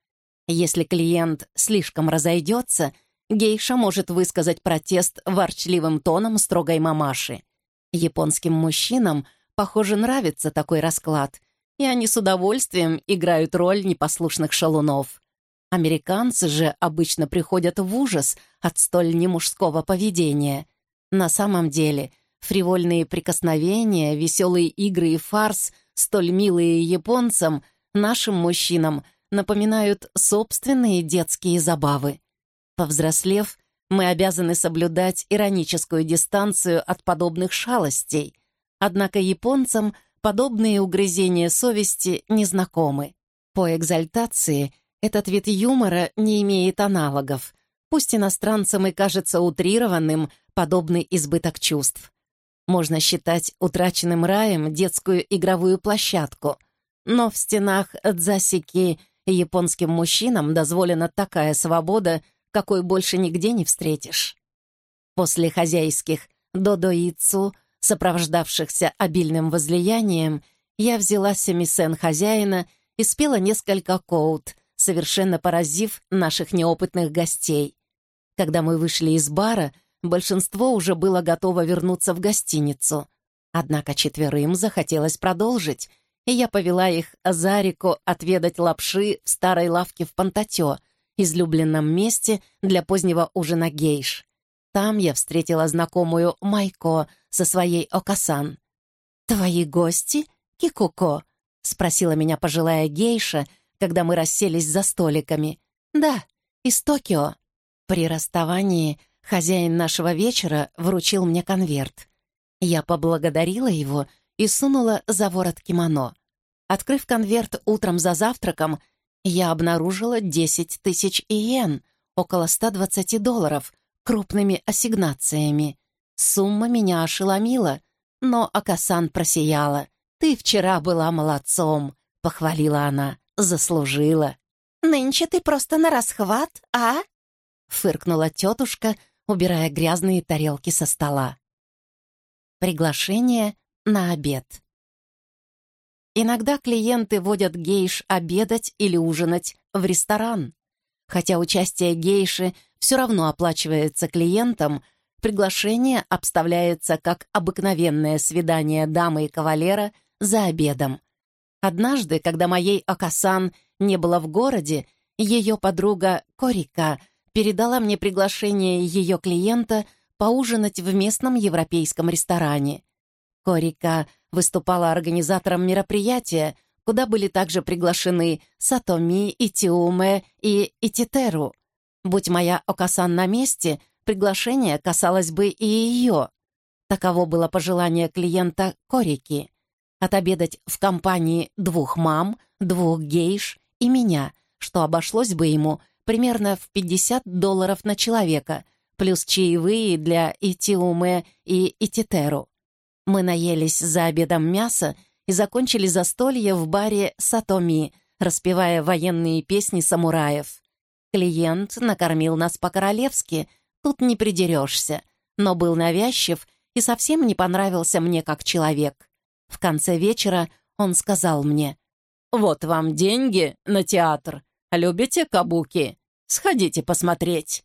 Если клиент слишком разойдется, гейша может высказать протест ворчливым тоном строгой мамаши. Японским мужчинам, похоже, нравится такой расклад, и они с удовольствием играют роль непослушных шалунов. Американцы же обычно приходят в ужас от столь немужского поведения. На самом деле, фривольные прикосновения, веселые игры и фарс, столь милые японцам, нашим мужчинам, напоминают собственные детские забавы. Повзрослев, мы обязаны соблюдать ироническую дистанцию от подобных шалостей. Однако японцам подобные угрызения совести незнакомы. По экзальтации этот вид юмора не имеет аналогов. Пусть иностранцам и кажется утрированным подобный избыток чувств. Можно считать утраченным раем детскую игровую площадку, но в стенах дзасики японским мужчинам дозволена такая свобода — какой больше нигде не встретишь. После хозяйских додоицу, сопровождавшихся обильным возлиянием, я взяла семисен хозяина и спела несколько коут, совершенно поразив наших неопытных гостей. Когда мы вышли из бара, большинство уже было готово вернуться в гостиницу. Однако четверым захотелось продолжить, и я повела их за реку отведать лапши в старой лавке в Пантатё, излюбленном месте для позднего ужина гейш. Там я встретила знакомую Майко со своей Окасан. «Твои гости, Кикуко?» — спросила меня пожилая гейша, когда мы расселись за столиками. «Да, из Токио». При расставании хозяин нашего вечера вручил мне конверт. Я поблагодарила его и сунула за ворот кимоно. Открыв конверт утром за завтраком, я обнаружила 10 тысяч иен, около 120 долларов, крупными ассигнациями. Сумма меня ошеломила, но Акасан просияла. «Ты вчера была молодцом», — похвалила она. «Заслужила». «Нынче ты просто на расхват, а?» — фыркнула тетушка, убирая грязные тарелки со стола. Приглашение на обед. Иногда клиенты водят гейш обедать или ужинать в ресторан. Хотя участие гейши все равно оплачивается клиентам, приглашение обставляется как обыкновенное свидание дамы и кавалера за обедом. Однажды, когда моей Акасан не было в городе, ее подруга Корика передала мне приглашение ее клиента поужинать в местном европейском ресторане. Корика выступала организатором мероприятия, куда были также приглашены Сатоми, Итиуме и Ититеру. Будь моя Окасан на месте, приглашение касалось бы и ее. Таково было пожелание клиента Корики. Отобедать в компании двух мам, двух гейш и меня, что обошлось бы ему примерно в 50 долларов на человека, плюс чаевые для Итиуме и Ититеру. Мы наелись за обедом мяса и закончили застолье в баре «Сатоми», распевая военные песни самураев. Клиент накормил нас по-королевски, тут не придерешься, но был навязчив и совсем не понравился мне как человек. В конце вечера он сказал мне, «Вот вам деньги на театр. Любите кабуки? Сходите посмотреть».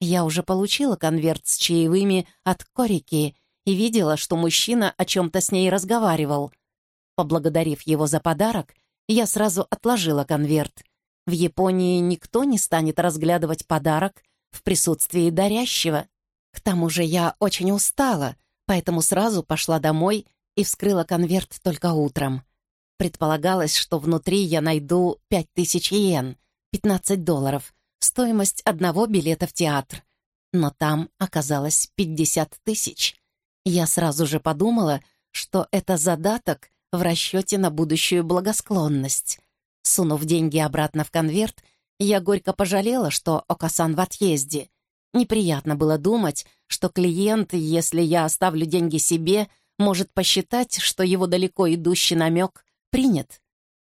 Я уже получила конверт с чаевыми от Корики и видела, что мужчина о чем-то с ней разговаривал. Поблагодарив его за подарок, я сразу отложила конверт. В Японии никто не станет разглядывать подарок в присутствии дарящего. К тому же я очень устала, поэтому сразу пошла домой и вскрыла конверт только утром. Предполагалось, что внутри я найду 5000 йен, 15 долларов, стоимость одного билета в театр. Но там оказалось 50 тысяч. Я сразу же подумала, что это задаток в расчете на будущую благосклонность. Сунув деньги обратно в конверт, я горько пожалела, что Окасан в отъезде. Неприятно было думать, что клиент, если я оставлю деньги себе, может посчитать, что его далеко идущий намек принят.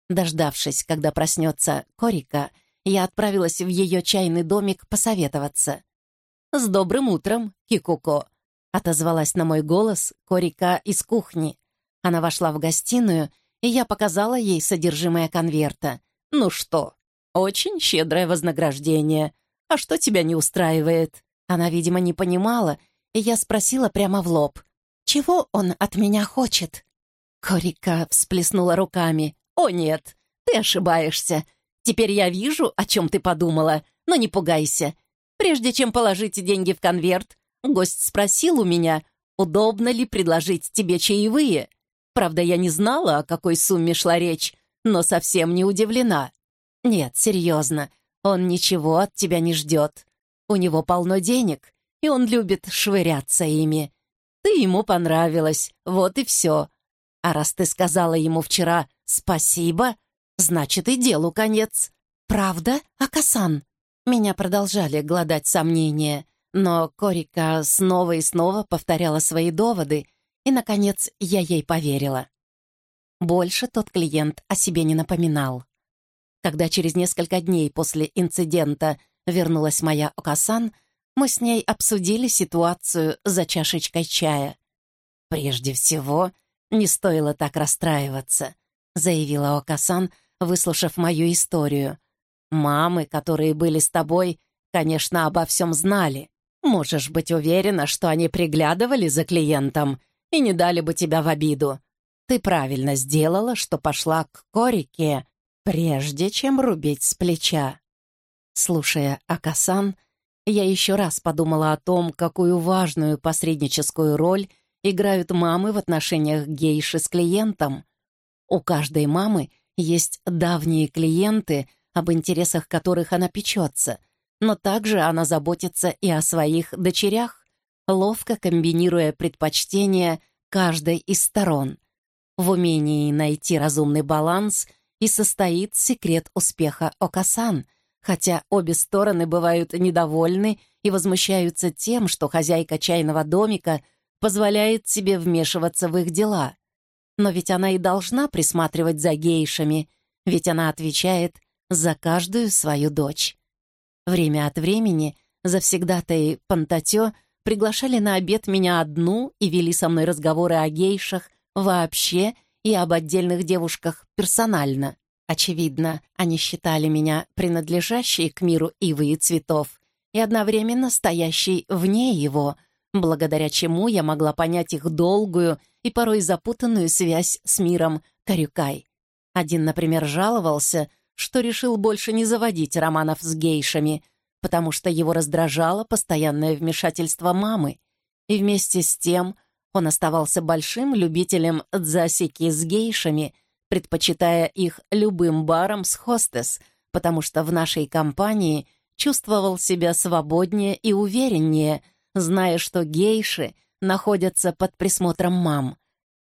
Дождавшись, когда проснется Корика, я отправилась в ее чайный домик посоветоваться. «С добрым утром, Кикуко!» — отозвалась на мой голос Корика из кухни. Она вошла в гостиную, и я показала ей содержимое конверта. «Ну что, очень щедрое вознаграждение. А что тебя не устраивает?» Она, видимо, не понимала, и я спросила прямо в лоб. «Чего он от меня хочет?» Корика всплеснула руками. «О нет, ты ошибаешься. Теперь я вижу, о чем ты подумала, но не пугайся. Прежде чем положить деньги в конверт, гость спросил у меня, удобно ли предложить тебе чаевые. Правда, я не знала, о какой сумме шла речь, но совсем не удивлена. Нет, серьезно, он ничего от тебя не ждет. У него полно денег, и он любит швыряться ими. Ты ему понравилась, вот и все. А раз ты сказала ему вчера «спасибо», значит и делу конец. Правда, Акасан? Меня продолжали гладать сомнения, но Корика снова и снова повторяла свои доводы, и, наконец, я ей поверила. Больше тот клиент о себе не напоминал. Когда через несколько дней после инцидента вернулась моя Окасан, мы с ней обсудили ситуацию за чашечкой чая. «Прежде всего, не стоило так расстраиваться», — заявила Окасан, выслушав мою историю. «Мамы, которые были с тобой, конечно, обо всем знали. Можешь быть уверена, что они приглядывали за клиентом и не дали бы тебя в обиду. Ты правильно сделала, что пошла к Корике, прежде чем рубить с плеча». Слушая Акасан, я еще раз подумала о том, какую важную посредническую роль играют мамы в отношениях гейши с клиентом. У каждой мамы есть давние клиенты, об интересах которых она печется, но также она заботится и о своих дочерях, ловко комбинируя предпочтения каждой из сторон. В умении найти разумный баланс и состоит секрет успеха Окасан — хотя обе стороны бывают недовольны и возмущаются тем, что хозяйка чайного домика позволяет себе вмешиваться в их дела. Но ведь она и должна присматривать за гейшами, ведь она отвечает за каждую свою дочь. Время от времени завсегдатаи Пантатё приглашали на обед меня одну и вели со мной разговоры о гейшах вообще и об отдельных девушках персонально. Очевидно, они считали меня принадлежащей к миру ивы и цветов и одновременно стоящей вне его, благодаря чему я могла понять их долгую и порой запутанную связь с миром Карюкай. Один, например, жаловался, что решил больше не заводить романов с гейшами, потому что его раздражало постоянное вмешательство мамы, и вместе с тем он оставался большим любителем дзасики с гейшами — предпочитая их любым баром с хостес, потому что в нашей компании чувствовал себя свободнее и увереннее, зная, что гейши находятся под присмотром мам.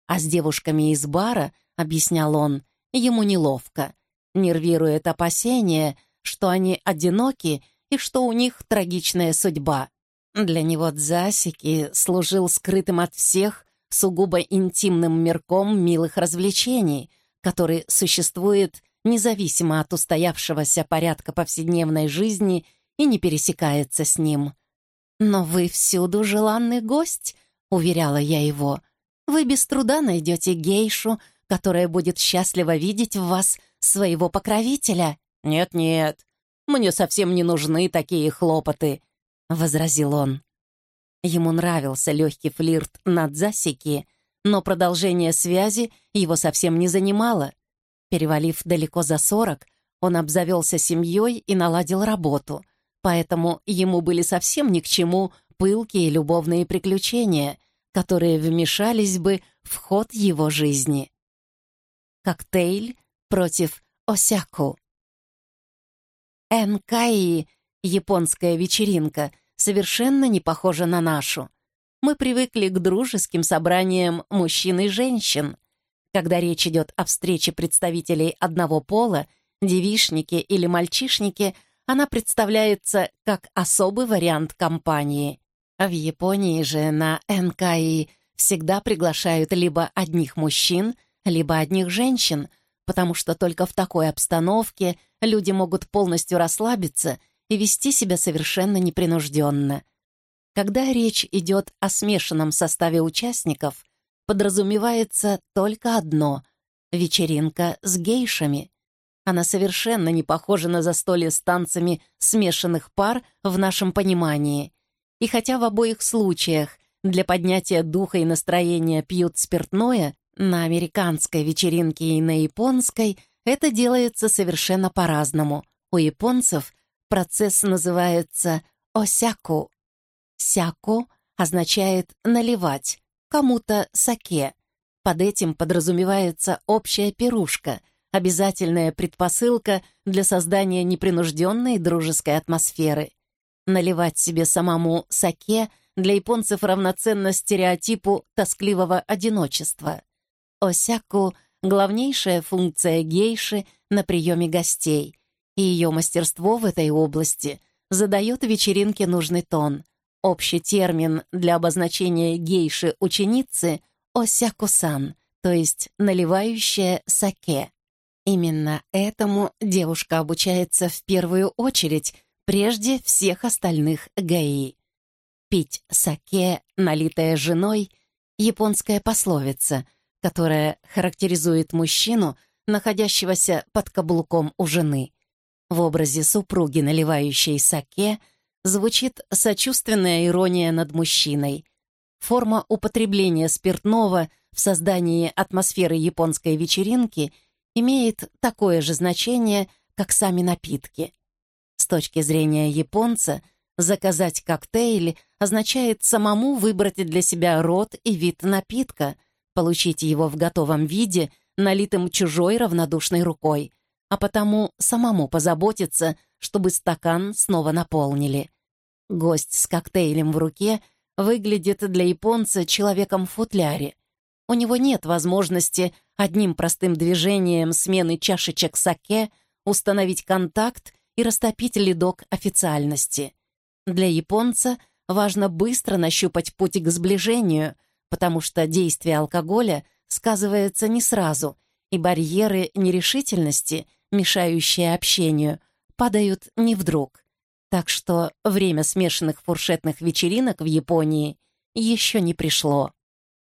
А с девушками из бара, объяснял он, ему неловко. Нервирует опасение, что они одиноки и что у них трагичная судьба. Для него Дзасики служил скрытым от всех сугубо интимным мирком милых развлечений, который существует независимо от устоявшегося порядка повседневной жизни и не пересекается с ним. «Но вы всюду желанный гость», — уверяла я его. «Вы без труда найдете гейшу, которая будет счастливо видеть в вас своего покровителя». «Нет-нет, мне совсем не нужны такие хлопоты», — возразил он. Ему нравился легкий флирт над засеки, но продолжение связи его совсем не занимало. Перевалив далеко за сорок, он обзавелся семьей и наладил работу, поэтому ему были совсем ни к чему пылкие любовные приключения, которые вмешались бы в ход его жизни. Коктейль против Осяку. Энкаи, японская вечеринка, совершенно не похожа на нашу мы привыкли к дружеским собраниям мужчин и женщин. Когда речь идет о встрече представителей одного пола, девишники или мальчишники, она представляется как особый вариант компании. В Японии же на НКИ всегда приглашают либо одних мужчин, либо одних женщин, потому что только в такой обстановке люди могут полностью расслабиться и вести себя совершенно непринужденно. Когда речь идет о смешанном составе участников, подразумевается только одно — вечеринка с гейшами. Она совершенно не похожа на застолье с танцами смешанных пар в нашем понимании. И хотя в обоих случаях для поднятия духа и настроения пьют спиртное, на американской вечеринке и на японской это делается совершенно по-разному. У японцев процесс называется осяку. Сяку означает «наливать», кому-то саке. Под этим подразумевается общая пирушка, обязательная предпосылка для создания непринужденной дружеской атмосферы. Наливать себе самому саке для японцев равноценно стереотипу тоскливого одиночества. Осяку — главнейшая функция гейши на приеме гостей, и ее мастерство в этой области задает вечеринке нужный тон. Общий термин для обозначения гейши-ученицы — осяку-сан, то есть наливающая саке. Именно этому девушка обучается в первую очередь, прежде всех остальных гаи. Пить саке, налитое женой — японская пословица — которая характеризует мужчину, находящегося под каблуком у жены. В образе супруги, наливающей саке, звучит сочувственная ирония над мужчиной. Форма употребления спиртного в создании атмосферы японской вечеринки имеет такое же значение, как сами напитки. С точки зрения японца, заказать коктейль означает самому выбрать для себя род и вид напитка — получить его в готовом виде, налитым чужой равнодушной рукой, а потому самому позаботиться, чтобы стакан снова наполнили. Гость с коктейлем в руке выглядит для японца человеком в футляре. У него нет возможности одним простым движением смены чашечек саке установить контакт и растопить ледок официальности. Для японца важно быстро нащупать путь к сближению — потому что действие алкоголя сказывается не сразу, и барьеры нерешительности, мешающие общению, падают не вдруг. Так что время смешанных фуршетных вечеринок в Японии еще не пришло.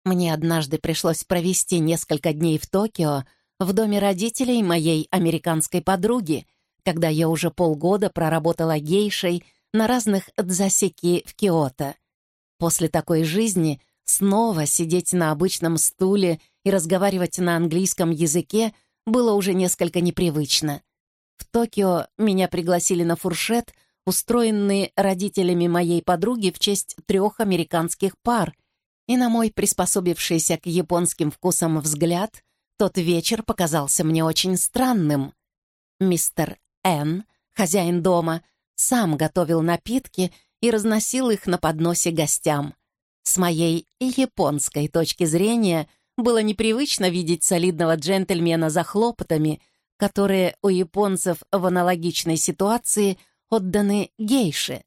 Мне однажды пришлось провести несколько дней в Токио в доме родителей моей американской подруги, когда я уже полгода проработала гейшей на разных дзасеки в Киото. После такой жизни Снова сидеть на обычном стуле и разговаривать на английском языке было уже несколько непривычно. В Токио меня пригласили на фуршет, устроенный родителями моей подруги в честь трех американских пар, и на мой приспособившийся к японским вкусам взгляд тот вечер показался мне очень странным. Мистер Н, хозяин дома, сам готовил напитки и разносил их на подносе гостям. С моей японской точки зрения было непривычно видеть солидного джентльмена за хлопотами, которые у японцев в аналогичной ситуации отданы гейше.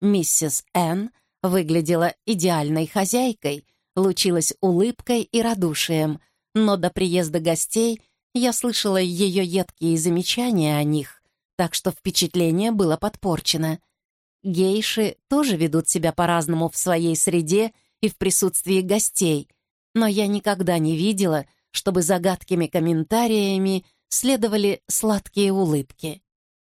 Миссис Н выглядела идеальной хозяйкой, лучилась улыбкой и радушием, но до приезда гостей я слышала ее едкие замечания о них, так что впечатление было подпорчено. Гейши тоже ведут себя по-разному в своей среде и в присутствии гостей, но я никогда не видела, чтобы загадкими комментариями следовали сладкие улыбки.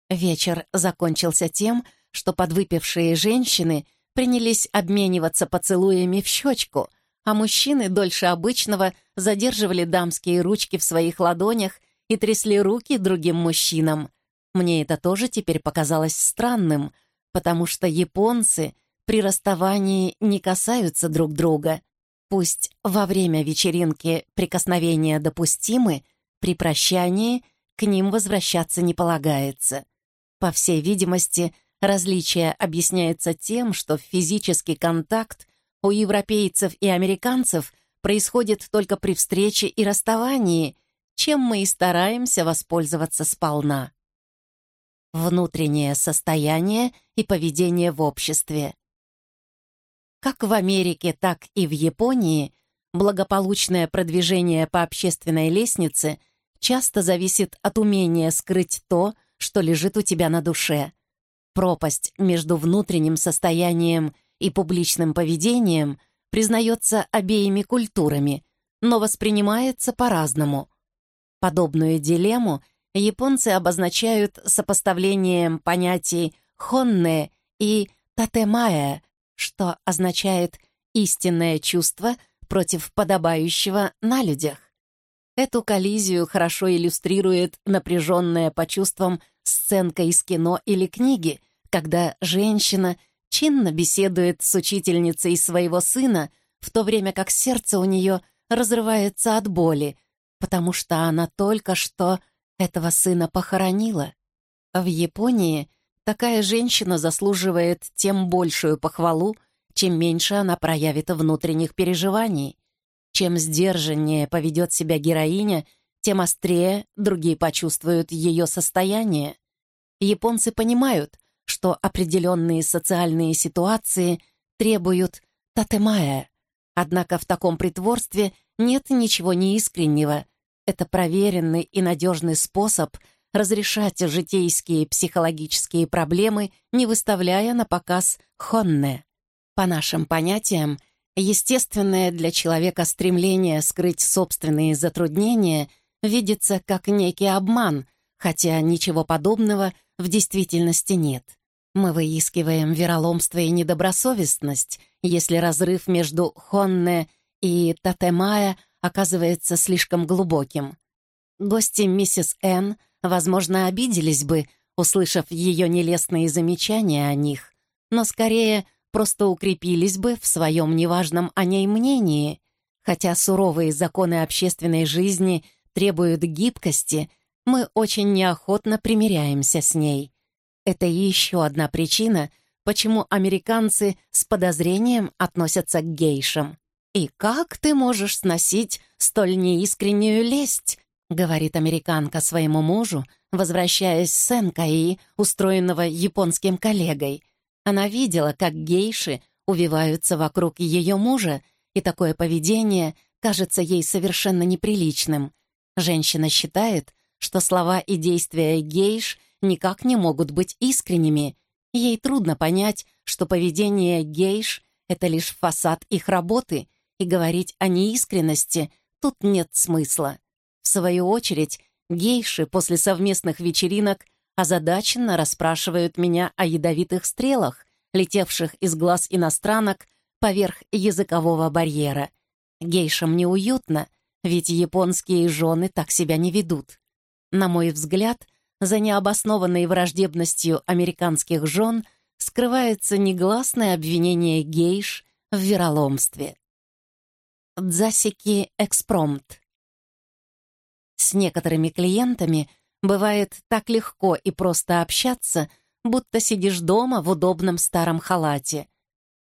Вечер закончился тем, что подвыпившие женщины принялись обмениваться поцелуями в щечку, а мужчины дольше обычного задерживали дамские ручки в своих ладонях и трясли руки другим мужчинам. Мне это тоже теперь показалось странным — потому что японцы при расставании не касаются друг друга. Пусть во время вечеринки прикосновения допустимы, при прощании к ним возвращаться не полагается. По всей видимости, различие объясняется тем, что физический контакт у европейцев и американцев происходит только при встрече и расставании, чем мы и стараемся воспользоваться сполна внутреннее состояние и поведение в обществе. Как в Америке, так и в Японии благополучное продвижение по общественной лестнице часто зависит от умения скрыть то, что лежит у тебя на душе. Пропасть между внутренним состоянием и публичным поведением признается обеими культурами, но воспринимается по-разному. Подобную дилемму японцы обозначают сопоставлением понятий «хонне» и «татемая», что означает «истинное чувство» против подобающего на людях. Эту коллизию хорошо иллюстрирует напряженная по чувствам сценка из кино или книги, когда женщина чинно беседует с учительницей своего сына, в то время как сердце у нее разрывается от боли, потому что она только что этого сына похоронила. В Японии такая женщина заслуживает тем большую похвалу, чем меньше она проявит внутренних переживаний. Чем сдержаннее поведет себя героиня, тем острее другие почувствуют ее состояние. Японцы понимают, что определенные социальные ситуации требуют татемая, однако в таком притворстве нет ничего неискреннего. Это проверенный и надежный способ разрешать житейские психологические проблемы, не выставляя на показ хонне. По нашим понятиям, естественное для человека стремление скрыть собственные затруднения видится как некий обман, хотя ничего подобного в действительности нет. Мы выискиваем вероломство и недобросовестность, если разрыв между Хонне и Татемая оказывается слишком глубоким. Гости миссис Н, возможно, обиделись бы, услышав ее нелестные замечания о них, но скорее просто укрепились бы в своем неважном о ней мнении, хотя суровые законы общественной жизни требуют гибкости, мы очень неохотно примиряемся с ней. Это еще одна причина, почему американцы с подозрением относятся к гейшам. «И как ты можешь сносить столь неискреннюю лесть?» — говорит американка своему мужу, возвращаясь с Энкаи, устроенного японским коллегой, она видела, как гейши увиваются вокруг ее мужа, и такое поведение кажется ей совершенно неприличным. Женщина считает, что слова и действия гейш никак не могут быть искренними. Ей трудно понять, что поведение гейш — это лишь фасад их работы, и говорить о неискренности тут нет смысла. В свою очередь, гейши после совместных вечеринок озадаченно расспрашивают меня о ядовитых стрелах, летевших из глаз иностранок поверх языкового барьера. Гейшам неуютно, ведь японские жены так себя не ведут. На мой взгляд, за необоснованной враждебностью американских жен скрывается негласное обвинение гейш в вероломстве. Дзасики экспромт. С некоторыми клиентами Бывает так легко и просто общаться, будто сидишь дома в удобном старом халате.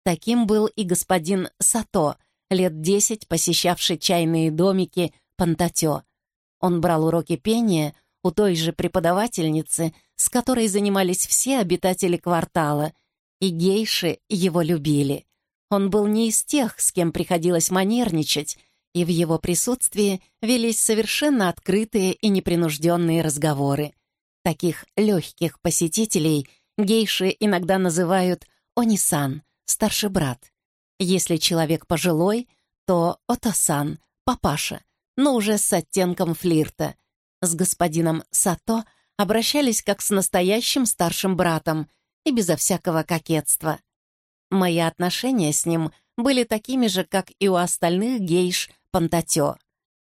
Таким был и господин Сато, лет десять посещавший чайные домики Пантатё. Он брал уроки пения у той же преподавательницы, с которой занимались все обитатели квартала, и гейши его любили. Он был не из тех, с кем приходилось манерничать, и в его присутствии велись совершенно открытые и непринужденные разговоры. Таких легких посетителей гейши иногда называют «онисан», «старший брат». Если человек пожилой, то «отосан», «папаша», но уже с оттенком флирта. С господином Сато обращались как с настоящим старшим братом и безо всякого кокетства. Мои отношения с ним были такими же, как и у остальных гейш Пантатё.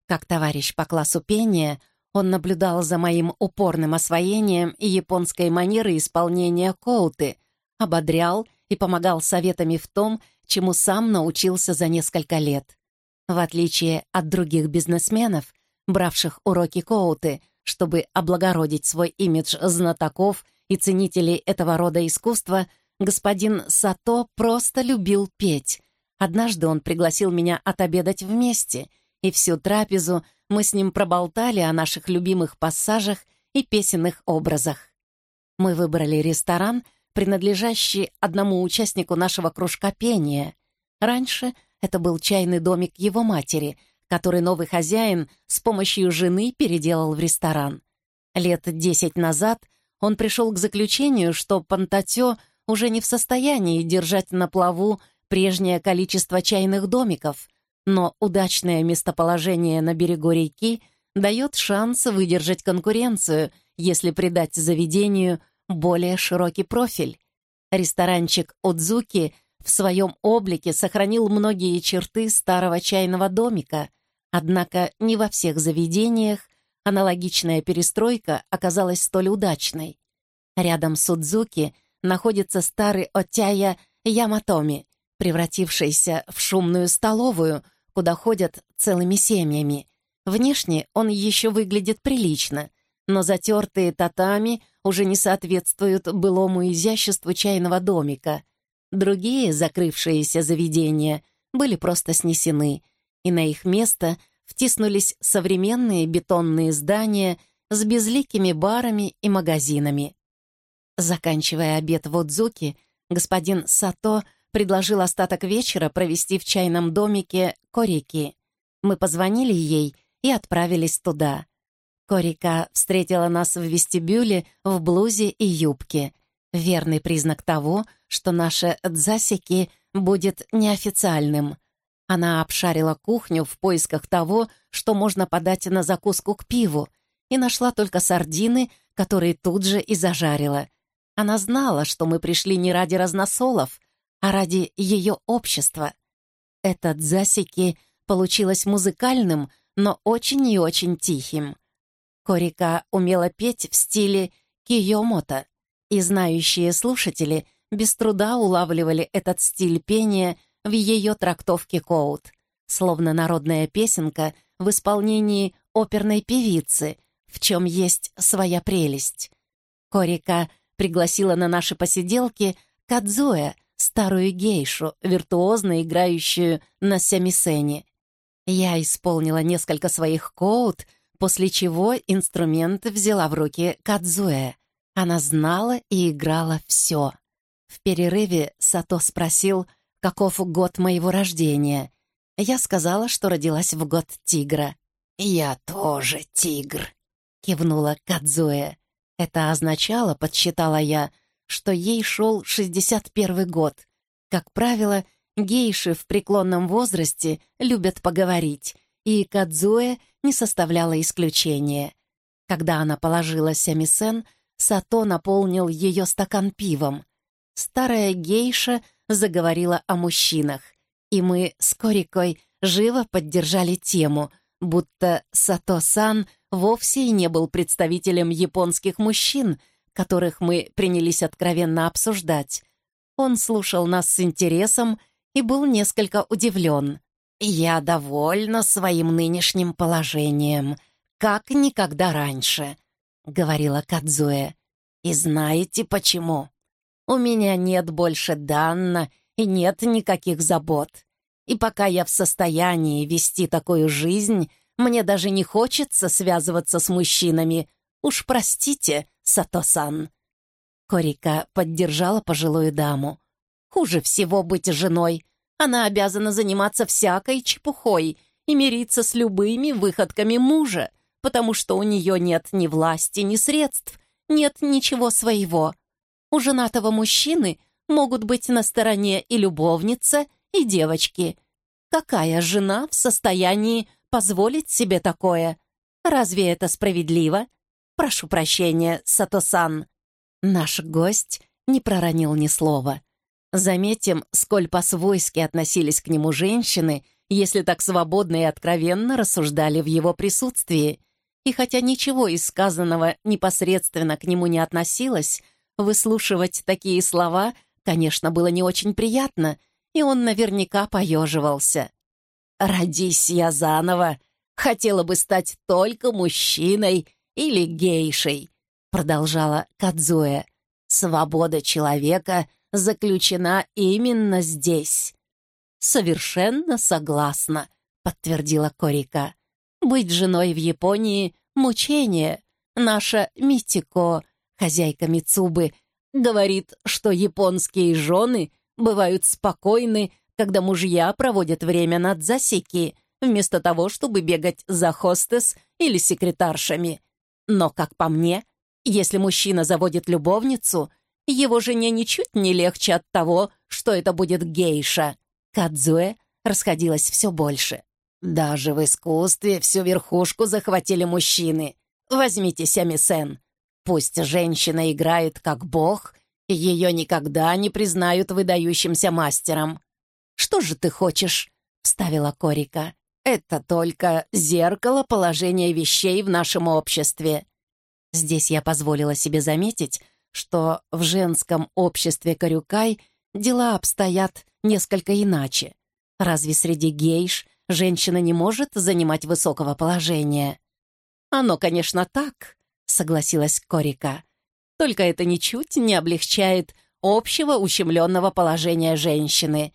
Как товарищ по классу пения, он наблюдал за моим упорным освоением и японской манеры исполнения коуты, ободрял и помогал советами в том, чему сам научился за несколько лет. В отличие от других бизнесменов, бравших уроки коуты, чтобы облагородить свой имидж знатоков и ценителей этого рода искусства, господин Сато просто любил петь, Однажды он пригласил меня отобедать вместе, и всю трапезу мы с ним проболтали о наших любимых пассажах и песенных образах. Мы выбрали ресторан, принадлежащий одному участнику нашего кружка пения. Раньше Это был чайный домик его матери, который новый хозяин с помощью жены переделал в ресторан. Лет десять назад он пришел к заключению, что Пантатё уже не в состоянии держать на плаву прежнее количество чайных домиков, но удачное местоположение на берегу реки дает шанс выдержать конкуренцию, если придать заведению более широкий профиль. Ресторанчик «Удзуки» в своем облике сохранил многие черты старого чайного домика, однако не во всех заведениях аналогичная перестройка оказалась столь удачной. Рядом с Удзуки находится старый Отяя Яматоми, превратившийся в шумную столовую, куда ходят целыми семьями. Внешне он еще выглядит прилично, но затертые татами уже не соответствуют былому изяществу чайного домика. Другие закрывшиеся заведения были просто снесены, и на их место втиснулись современные бетонные здания с безликими барами и магазинами. Заканчивая обед в Отзуке, господин Сато предложил остаток вечера провести в чайном домике Корики. Мы позвонили ей и отправились туда. Корика встретила нас в вестибюле в блузе и юбке. Верный признак того, что наше дзасики будет неофициальным. Она обшарила кухню в поисках того, что можно подать на закуску к пиву, и нашла только сардины, которые тут же и зажарила. Она знала, что мы пришли не ради разносолов, а ради ее общества. Этот засеки получилось музыкальным, но очень и очень тихим. Корика умела петь в стиле киёмото, и знающие слушатели без труда улавливали этот стиль пения в ее трактовке коут, словно народная песенка в исполнении оперной певицы, в чем есть своя прелесть. Корика пригласила на наши посиделки Кадзуэ, старую гейшу, виртуозно играющую на сямисене. Я исполнила несколько своих коут, после чего инструмент взяла в руки Кадзуэ. Она знала и играла все. В перерыве Сато спросил, каков год моего рождения. Я сказала, что родилась в год тигра. «Я тоже тигр», — кивнула Кадзуэ. Это означало, подсчитала я, что ей шел 61 год. Как правило, гейши в преклонном возрасте любят поговорить, и Кадзуэ не составляла исключения. Когда она положила сямисен, Сато наполнил ее стакан пивом. Старая гейша заговорила о мужчинах, и мы с Корикой живо поддержали тему, будто Сато-сан вовсе и не был представителем японских мужчин, которых мы принялись откровенно обсуждать. Он слушал нас с интересом и был несколько удивлен. «Я довольна своим нынешним положением, как никогда раньше», — говорила Кадзуэ. «И знаете почему? У меня нет больше Данна и нет никаких забот. И пока я в состоянии вести такую жизнь, мне даже не хочется связываться с мужчинами. Уж простите, Сато-сан». Корика поддержала пожилую даму. «Хуже всего быть женой. Она обязана заниматься всякой чепухой и мириться с любыми выходками мужа, потому что у нее нет ни власти, ни средств, нет ничего своего. У женатого мужчины могут быть на стороне и любовница, и девочки. Какая жена в состоянии позволить себе такое? Разве это справедливо?» «Прошу прощения, Сатосан». Наш гость не проронил ни слова. Заметим, сколь по-свойски относились к нему женщины, если так свободно и откровенно рассуждали в его присутствии. И хотя ничего из сказанного непосредственно к нему не относилось, выслушивать такие слова, конечно, было не очень приятно, и он наверняка поеживался. «Родись я заново, хотела бы стать только мужчиной или гейшей», — продолжала Кадзуэ. «Свобода человека заключена именно здесь». «Совершенно согласна», — подтвердила Корика. «Быть женой в Японии — мучение. Наша Митико, хозяйка Мицубы, говорит, что японские жены бывают спокойны, когда мужья проводят время над засеки, вместо того, чтобы бегать за хостес или секретаршами. Но, как по мне, если мужчина заводит любовницу, его жене ничуть не легче от того, что это будет гейша. Кадзуэ расходилось все больше. Даже в искусстве всю верхушку захватили мужчины. Возьмите Сямисен. Пусть женщина играет как бог, ее никогда не признают выдающимся мастером. «Что же ты хочешь?» — вставила Корика. «Это только зеркало положения вещей в нашем обществе». Здесь я позволила себе заметить, что в женском обществе Корюкай дела обстоят несколько иначе. Разве среди гейш женщина не может занимать высокого положения? «Оно, конечно, так», — согласилась Корика. «Только это ничуть не облегчает общего ущемленного положения женщины».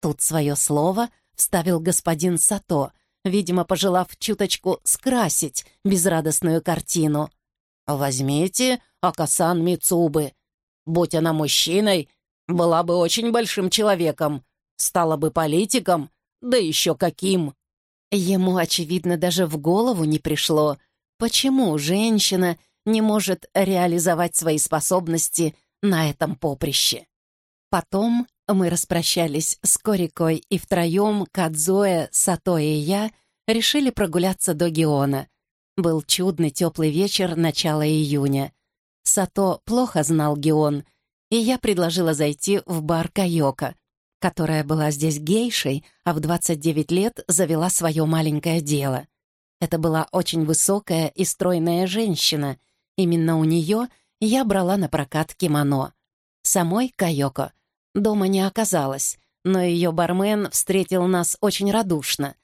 Тут свое слово вставил господин Сато, видимо, пожелав чуточку скрасить безрадостную картину. «Возьмите Акасан Мицубы. Будь она мужчиной, была бы очень большим человеком, стала бы политиком, да еще каким!» Ему, очевидно, даже в голову не пришло, почему женщина не может реализовать свои способности на этом поприще. Потом мы распрощались с Корикой и втроем, Кадзоэ, Сато и я, решили прогуляться до Геона. Был чудный теплый вечер начала июня. Сато плохо знал Геон, и я предложила зайти в бар Кайока, которая была здесь гейшей, а в 29 лет завела свое маленькое дело. Это была очень высокая и стройная женщина. Именно у нее я брала на прокат кимоно. Самой Кайоко дома не оказалось, но ее бармен встретил нас очень радушно.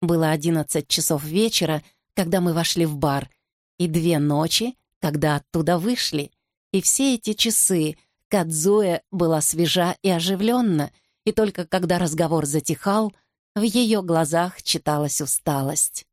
Было 11 часов вечера, когда мы вошли в бар, и две ночи, когда оттуда вышли. И все эти часы Кадзуэ была свежа и оживленна, и только когда разговор затихал, в ее глазах читалась усталость.